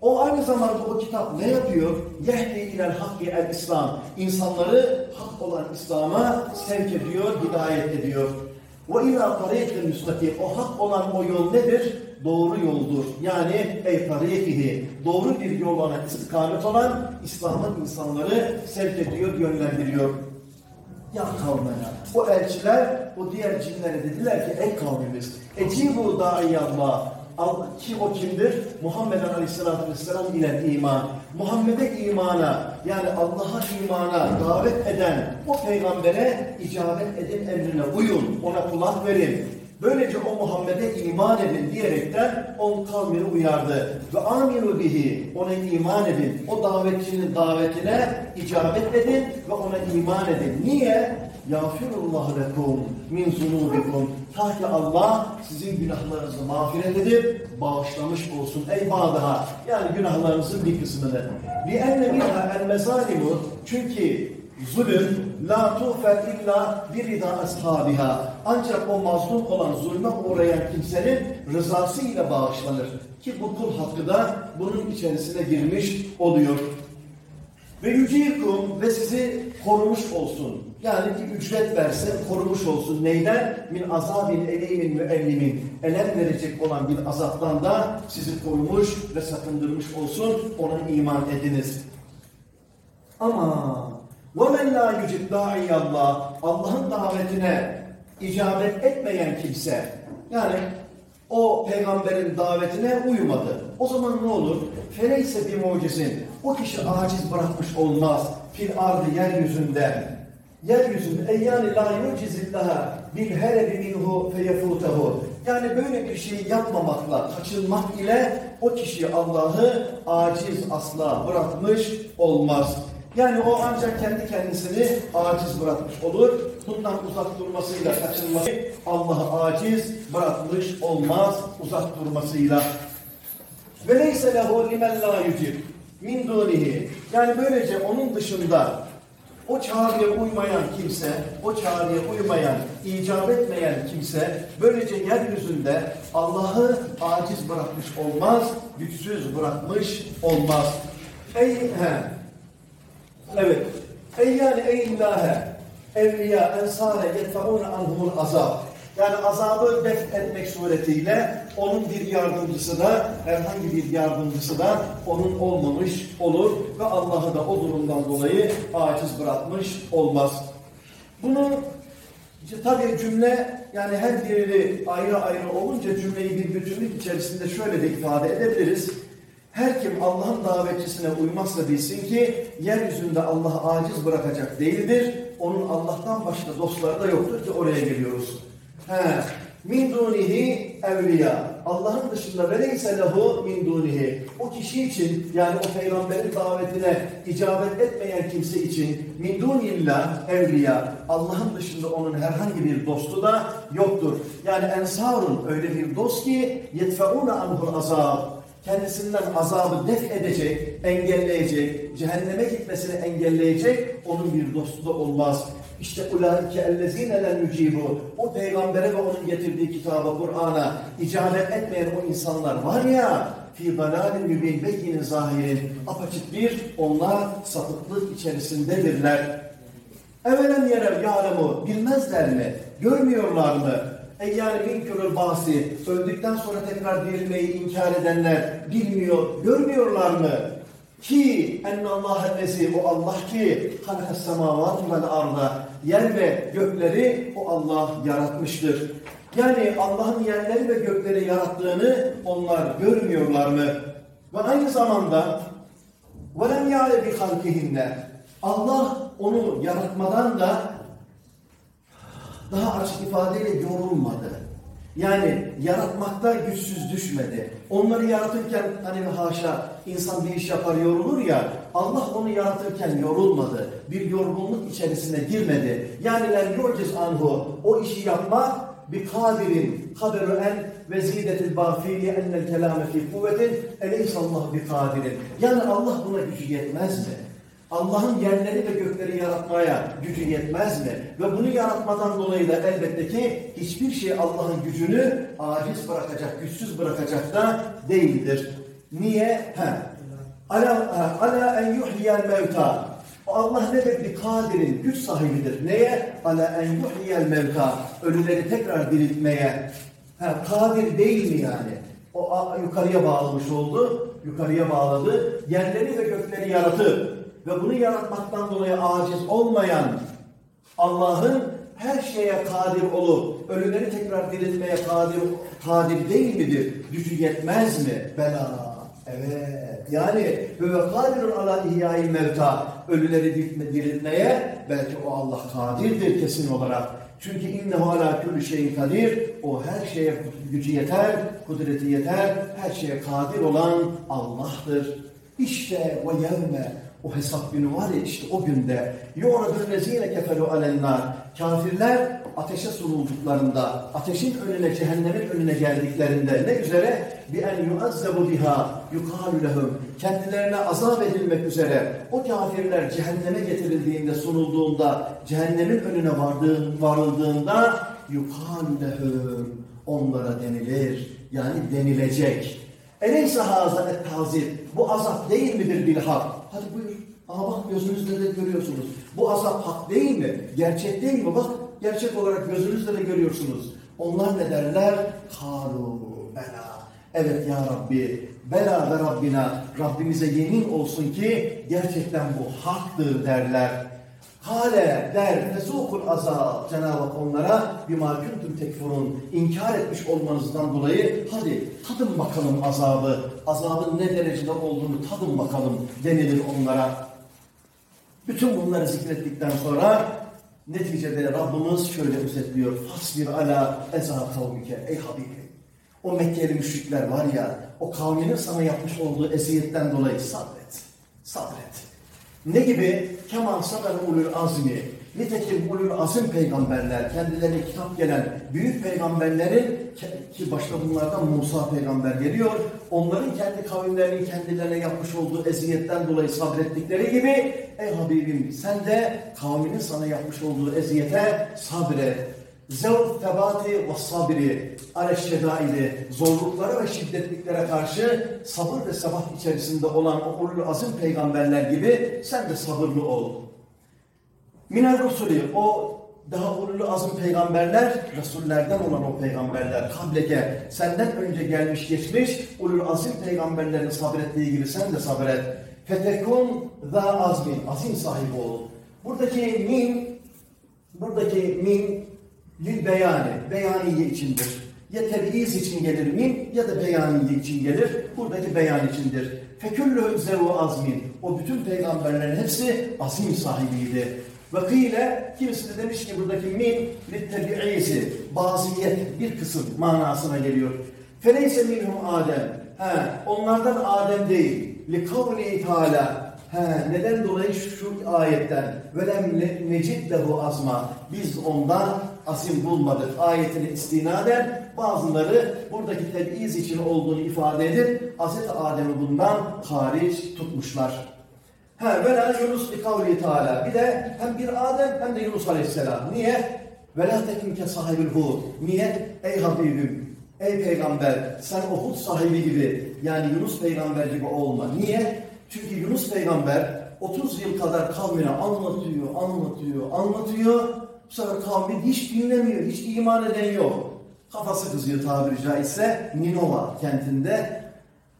O aynı zamanda o kitap ne yapıyor? Yehdi ilel hakki el İslam. İnsanları hak olan İslam'a sevk ediyor, hidayet ediyor. Ve ilâ tarîkil müstakim. O hak olan o yol nedir? Doğru yoldur. Yani ey tarikihi. Doğru bir yol olan, istikamet olan İslam'ın insanları sevk ediyor, yönlendiriyor. Ya kavmena. O elçiler o diğer cinlere dediler ki ey kavmimiz ecibu daiyallah. Allah, ki o kimdir? Muhammed Aleyhisselatü Vesselam ile iman. Muhammed'e imana yani Allah'a imana davet eden o peygambere icabet edin emrine uyun. Ona kulak verin. Böylece o Muhammed'e iman edin diyerekten on kavmini uyardı. Ve aminu bihi ona iman edin. O davetçinin davetine icabet edin ve ona iman edin. Niye? Yağfirullahu lekum min zunubikum. Ta ki Allah sizin günahlarınızı mağfiret edip bağışlamış olsun. Ey badaha. Yani günahlarınızın bir kısmını. Li enne minha el mezalimu. Çünkü zulüm la tufer illa bir rida ashabiha. Ancak o mazlum olan zulme uğrayan kimsenin rızası ile bağışlanır. Ki bu kul hakkı da bunun içerisine girmiş oluyor. Ve yüceyikum ve sizi korumuş olsun. Yani bir ücret verse korumuş olsun. Neyden? Min azabin eleyimin müellimin. Elem verecek olan bir azaptan da sizi korumuş ve sakındırmış olsun. Ona iman ediniz. Ama وَمَنْ لَا يُجِبْ دَاعِيَ Allah Allah'ın davetine icabet etmeyen kimse yani o peygamberin davetine uymadı. O zaman ne olur? Feleyse bir mucizin. O kişi aciz bırakmış olmaz. Fil ardı yeryüzünde. Yeryüzünde. Ey yani la yucizillaha bil herebi minhu feyefutehu. Yani böyle bir şey yapmamakla, kaçınmak ile o kişi Allah'ı aciz asla bırakmış olmaz. Yani o ancak kendi kendisini aciz bırakmış olur. Bundan uzak durmasıyla kaçınması Allah'ı aciz bırakmış olmaz uzak durmasıyla. Ve neyse lehu limen la yucib min dunihi. Yani böylece onun dışında o çağrıya uymayan kimse, o çağrıya uymayan, icap etmeyen kimse böylece yeryüzünde Allah'ı aciz bırakmış olmaz, güçsüz bırakmış olmaz. Ey he, Evet. Ey yani ey ilahe, evliya, ensare yetfeune anhumul azab. Yani azabı def etmek suretiyle onun bir yardımcısı da, herhangi bir yardımcısı da onun olmamış olur ve Allah'ı da o durumdan dolayı aciz bırakmış olmaz. Bunu tabii cümle yani her biri ayrı ayrı olunca cümleyi bir bütünlük içerisinde şöyle de ifade edebiliriz. Her kim Allah'ın davetçisine uymazsa bilsin ki yeryüzünde Allah'ı aciz bırakacak değildir. Onun Allah'tan başka dostları da yoktur ki oraya geliyoruz. He. Min dunihi evliya. Allah'ın dışında veleyse lehu min dunihi. O kişi için yani o peygamberin davetine icabet etmeyen kimse için min dunillah evliya. Allah'ın dışında onun herhangi bir dostu da yoktur. Yani ensarun öyle bir dost ki yetfeune anhul azab kendisinden azabı def edecek, engelleyecek, cehenneme gitmesini engelleyecek onun bir dostu da olmaz. İşte ulaike ellezine len yucibu. O peygambere ve onun getirdiği kitaba, Kur'an'a icabet etmeyen o insanlar var ya fi dalalin mübin beyyinin zahirin apaçık bir onlar sapıklık içerisindedirler. Evvelen yerev yâlemu bilmezler mi? Görmüyorlar mı? E yani minkürül basi öldükten sonra tekrar dirilmeyi inkar edenler bilmiyor, görmüyorlar mı? Ki ennallâhe lezi o Allah ki halakas semâvâtu vel arda yer ve gökleri o Allah yaratmıştır. Yani Allah'ın yerleri ve gökleri yarattığını onlar görmüyorlar mı? Ve aynı zamanda وَلَمْ يَعْلَ بِخَلْقِهِنَّ Allah onu yaratmadan da daha açık ifadeyle yorulmadı. Yani yaratmakta güçsüz düşmedi. Onları yaratırken hani haşa insan bir iş yapar yorulur ya Allah onu yaratırken yorulmadı. Bir yorgunluk içerisine girmedi. Yani len yu'ciz anhu o işi yapmak bir kadirin kaderu en ve zidetil bafili ennel kelame fi kuvvetin eleysallahu bi kadirin. Yani Allah buna gücü yetmez mi? Allah'ın yerleri ve gökleri yaratmaya gücü yetmez mi? Ve bunu yaratmadan dolayı da elbette ki hiçbir şey Allah'ın gücünü aciz bırakacak, güçsüz bırakacak da değildir. Niye? He. Ala, ala en yuhyiyel mevta. Allah ne dedi? Kadirin, güç sahibidir. Neye? Ala en yuhyiyel mevta. Ölüleri tekrar diriltmeye. Ha, kadir değil mi yani? O yukarıya bağlamış oldu. Yukarıya bağladı. Yerleri ve gökleri yaratıp ve bunu yaratmaktan dolayı aciz olmayan Allah'ın her şeye kadir olup ölüleri tekrar diriltmeye kadir, kadir değil midir? Gücü yetmez mi? Bela. Evet. Yani ve kadirun ala ihya'il mevta ölüleri diriltme- diriltmeye belki o Allah kadirdir kesin olarak. Çünkü innehu ala kulli şeyin kadir. O her şeye gücü yeter, kudreti yeter, her şeye kadir olan Allah'tır. İşte ve yevme o hesap günü var ya işte o günde yu'radul lezine keferu alennar kafirler ateşe sunulduklarında ateşin önüne cehennemin önüne geldiklerinde ne üzere? En yuazzabu biha yukalu lehum. Kendilerine azap edilmek üzere o kafirler cehenneme getirildiğinde sunulduğunda cehennemin önüne vardığı, varıldığında yukalu lehum onlara denilir. Yani denilecek Eleyse haza et tazir. Bu azap değil midir bilhak? Hadi buyur. Aa bak gözünüzle de görüyorsunuz. Bu azap hak değil mi? Gerçek değil mi? Bak gerçek olarak gözünüzle de görüyorsunuz. Onlar ne derler? Kalu bela. Evet ya Rabbi. Bela ve Rabbina. Rabbimize yemin olsun ki gerçekten bu haktır derler. Hale der fesukul azab Cenab-ı Hak onlara bima kuntum tekfurun inkar etmiş olmanızdan dolayı hadi tadın bakalım azabı azabın ne derecede olduğunu tadın bakalım denilir onlara. Bütün bunları zikrettikten sonra neticede Rabbimiz şöyle özetliyor. Fasbir ala eza kavmike ey Habibi. O Mekkeli müşrikler var ya o kavminin sana yapmış olduğu eziyetten dolayı sabret. Sabret. Ne gibi? Kemal sabır ulul azmi. Nitekim ulul azim peygamberler, kendilerine kitap gelen büyük peygamberlerin ki başta bunlardan Musa peygamber geliyor. Onların kendi kavimlerinin kendilerine yapmış olduğu eziyetten dolayı sabrettikleri gibi ey Habibim sen de kavminin sana yapmış olduğu eziyete sabret. Zevk tebati ve sabri aleşşedaili zorluklara ve şiddetliklere karşı sabır ve sabah içerisinde olan o ulul azim peygamberler gibi sen de sabırlı ol. Minel Resulü o daha ulul azim peygamberler, Resullerden olan o peygamberler, kableke, senden önce gelmiş geçmiş, ulul azim peygamberlerin sabrettiği gibi sen de sabret. Fetekun za azmin, azim sahibi ol. Buradaki mim, buradaki mim, lil beyani, beyaniye içindir. Ya tebiiz için gelir mim ya da beyaniye için gelir. Buradaki beyan içindir. Feküllü zevu azmin. O bütün peygamberlerin hepsi azim sahibiydi. Ve kıyle kimisi de demiş ki buradaki min littebi'izi baziyet bir kısım manasına geliyor. Feleyse minhum Adem. He, onlardan Adem değil. Li kavli teala. He, neden dolayı şu, şu ayetten velem necid lehu azma. Biz ondan asim bulmadık. Ayetini istinaden bazıları buradaki tebiiz için olduğunu ifade edip Hz. Adem'i bundan hariç tutmuşlar. Ha ve Yunus bi kavli Teala. Bir de hem bir Adem hem de Yunus Aleyhisselam. Niye? Ve la tekin ke sahibil hud. Niye? Ey Habibim, ey peygamber sen o Hud sahibi gibi yani Yunus peygamber gibi olma. Niye? Çünkü Yunus peygamber 30 yıl kadar kavmine anlatıyor, anlatıyor, anlatıyor. Bu sefer kavmin hiç dinlemiyor, hiç iman eden yok. Kafası kızıyor tabiri caizse Ninova kentinde.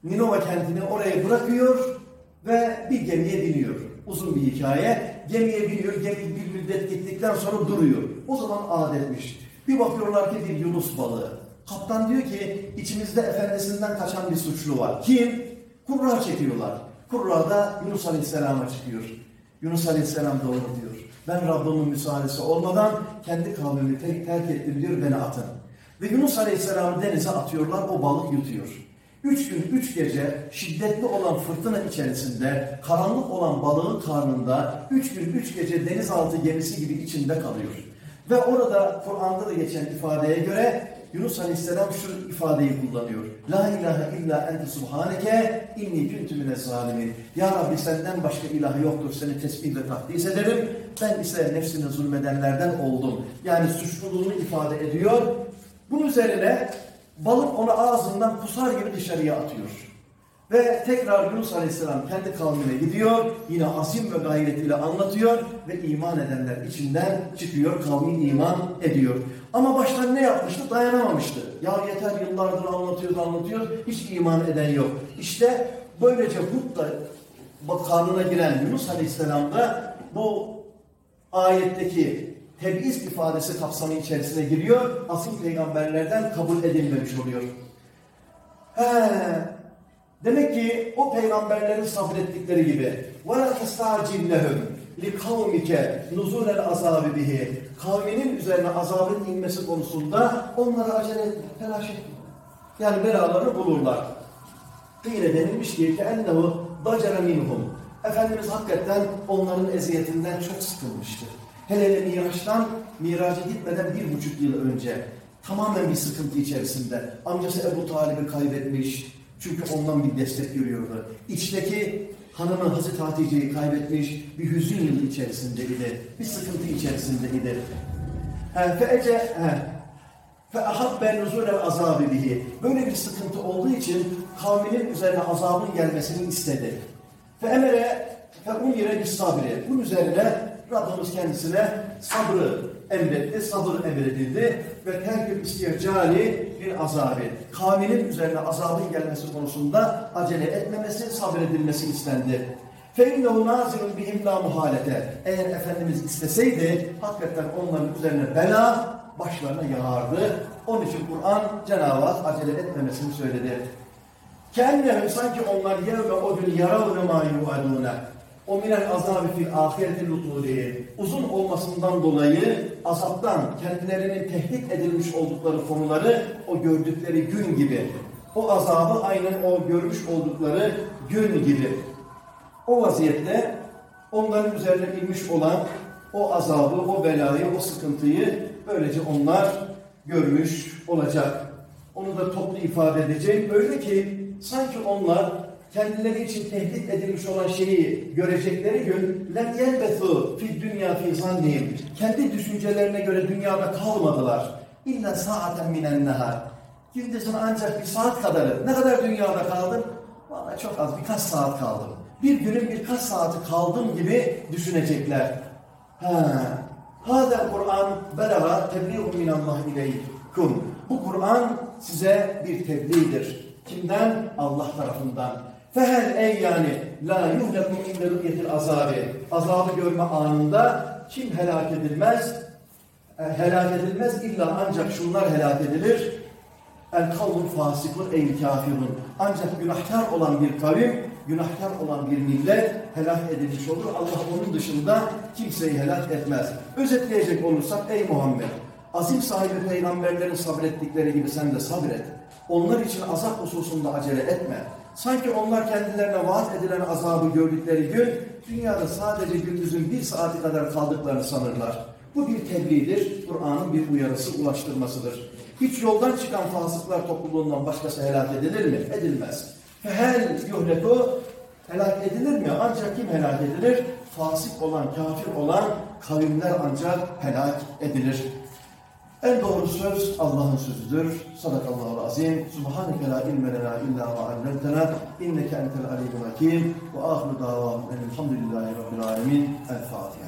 Ninova kentini oraya bırakıyor ve bir gemiye biniyor. Uzun bir hikaye. Gemiye biniyor, gemi bir müddet gittikten sonra duruyor. O zaman adetmiş. Bir bakıyorlar ki bir Yunus balığı. Kaptan diyor ki içimizde efendisinden kaçan bir suçlu var. Kim? Kurra çekiyorlar. Kurra da Yunus Aleyhisselam'a çıkıyor. Yunus Aleyhisselam doğru diyor. Ben Rabbimin müsaadesi olmadan kendi kavmimi tek terk ettim diyor beni atın. Ve Yunus Aleyhisselam'ı denize atıyorlar o balık yutuyor. Üç gün, üç gece şiddetli olan fırtına içerisinde, karanlık olan balığın karnında, üç gün, üç gece denizaltı gemisi gibi içinde kalıyor. Ve orada Kur'an'da da geçen ifadeye göre Yunus Aleyhisselam şu ifadeyi kullanıyor. La ilahe illa ente subhaneke inni kuntu mine zalimin. Ya Rabbi senden başka ilah yoktur seni tesbih ve takdis ederim. Ben ise nefsine zulmedenlerden oldum. Yani suçluluğunu ifade ediyor. Bunun üzerine balık onu ağzından kusar gibi dışarıya atıyor. Ve tekrar Yunus Aleyhisselam kendi kavmine gidiyor. Yine azim ve gayretiyle anlatıyor ve iman edenler içinden çıkıyor. Kavmi iman ediyor. Ama baştan ne yapmıştı? Dayanamamıştı. Ya yeter yıllardır anlatıyor anlatıyor. Hiç iman eden yok. İşte böylece Hud karnına giren Yunus Aleyhisselam da bu ayetteki tebiz ifadesi kapsamı içerisine giriyor. Asıl peygamberlerden kabul edilmemiş oluyor. He, demek ki o peygamberlerin sabrettikleri gibi وَلَا تَسْتَعْجِلْ لَهُمْ لِقَوْمِكَ نُزُولَ الْعَذَابِ بِهِ Kavminin üzerine azabın inmesi konusunda onlara acele etme, telaş etme. Yani belalarını bulurlar. Yine denilmiş ki ennehu dacere minhum. Efendimiz hakikaten onların eziyetinden çok sıkılmıştı. Hele hele Miraç'tan, Miraç'a gitmeden bir buçuk yıl önce tamamen bir sıkıntı içerisinde. Amcası Ebu Talib'i kaybetmiş. Çünkü ondan bir destek görüyordu. İçteki hanımı Hazreti Hatice'yi kaybetmiş. Bir hüzün yılı içerisindeydi. Bir sıkıntı içerisindeydi. Feece فَاَحَبَّ نُزُولَ الْعَذَابِ bihi. Böyle bir sıkıntı olduğu için kavminin üzerine azabın gelmesini istedi. فَاَمَرَ فَاُمِرَ بِالصَّابِرِ Bunun üzerine Rabbimiz kendisine sabrı emretti, sabır emredildi ve terk-ü istiyacali bir azabı. Kavminin üzerine azabın gelmesi konusunda acele etmemesi, sabredilmesi istendi. فَاِنَّهُ نَازِلٌ بِهِمْ لَا مُحَالَةَ Eğer Efendimiz isteseydi, hakikaten onların üzerine bela başlarına yağardı. Onun için Kur'an Cenab-ı Hak acele etmemesini söyledi. Kendine sanki onlar yevme o gün yaravne ma yuvadune. O minel azabı fil ahireti lutuli. Uzun olmasından dolayı azaptan kendilerinin tehdit edilmiş oldukları konuları o gördükleri gün gibi. O azabı aynen o görmüş oldukları gün gibi. O vaziyette onların üzerine inmiş olan o azabı, o belayı, o sıkıntıyı böylece onlar görmüş olacak. Onu da toplu ifade edeceğim. Öyle ki sanki onlar kendileri için tehdit edilmiş olan şeyi görecekleri gün lem yelbethu fi dünya fi zannihim. Kendi düşüncelerine göre dünyada kalmadılar. İlla saaten minen nehar. Gündüzün ancak bir saat kadarı. Ne kadar dünyada kaldım? Vallahi çok az birkaç saat kaldım. Bir günün birkaç saati kaldım gibi düşünecekler. Ha. Hâdâ Kur'an belaga tebliğun minallah ileykum. Bu Kur'an size bir tebliğdir. Kimden? Allah tarafından. Fehel ey yani la yuhleku inde rü'yetil azabı. Azabı görme anında kim helak edilmez? E, helak edilmez illa ancak şunlar helak edilir. El kavmun fasikun ey kafirun. Ancak günahkar olan bir kavim, günahkar olan bir millet helak edilmiş olur. Allah onun dışında kimseyi helak etmez. Özetleyecek olursak ey Muhammed, azim sahibi peygamberlerin sabrettikleri gibi sen de sabret. Onlar için azap hususunda acele etme. Sanki onlar kendilerine vaat edilen azabı gördükleri gün, dünyada sadece gündüzün bir saati kadar kaldıklarını sanırlar. Bu bir tebliğdir, Kur'an'ın bir uyarısı, ulaştırmasıdır. Hiç yoldan çıkan fasıklar topluluğundan başkası helak edilir mi? Edilmez. Fehel yuhleku helak edilir mi? Ancak kim helak edilir? Fasık olan, kafir olan kavimler ancak helak edilir. En doğru söz Allah'ın sözüdür. Sadakallahu azim. Subhaneke la ilme lena illa ma allamtena. İnneke entel alimul hakim. Ve ahiru davahum elhamdülillahi rabbil alemin. El Fatiha.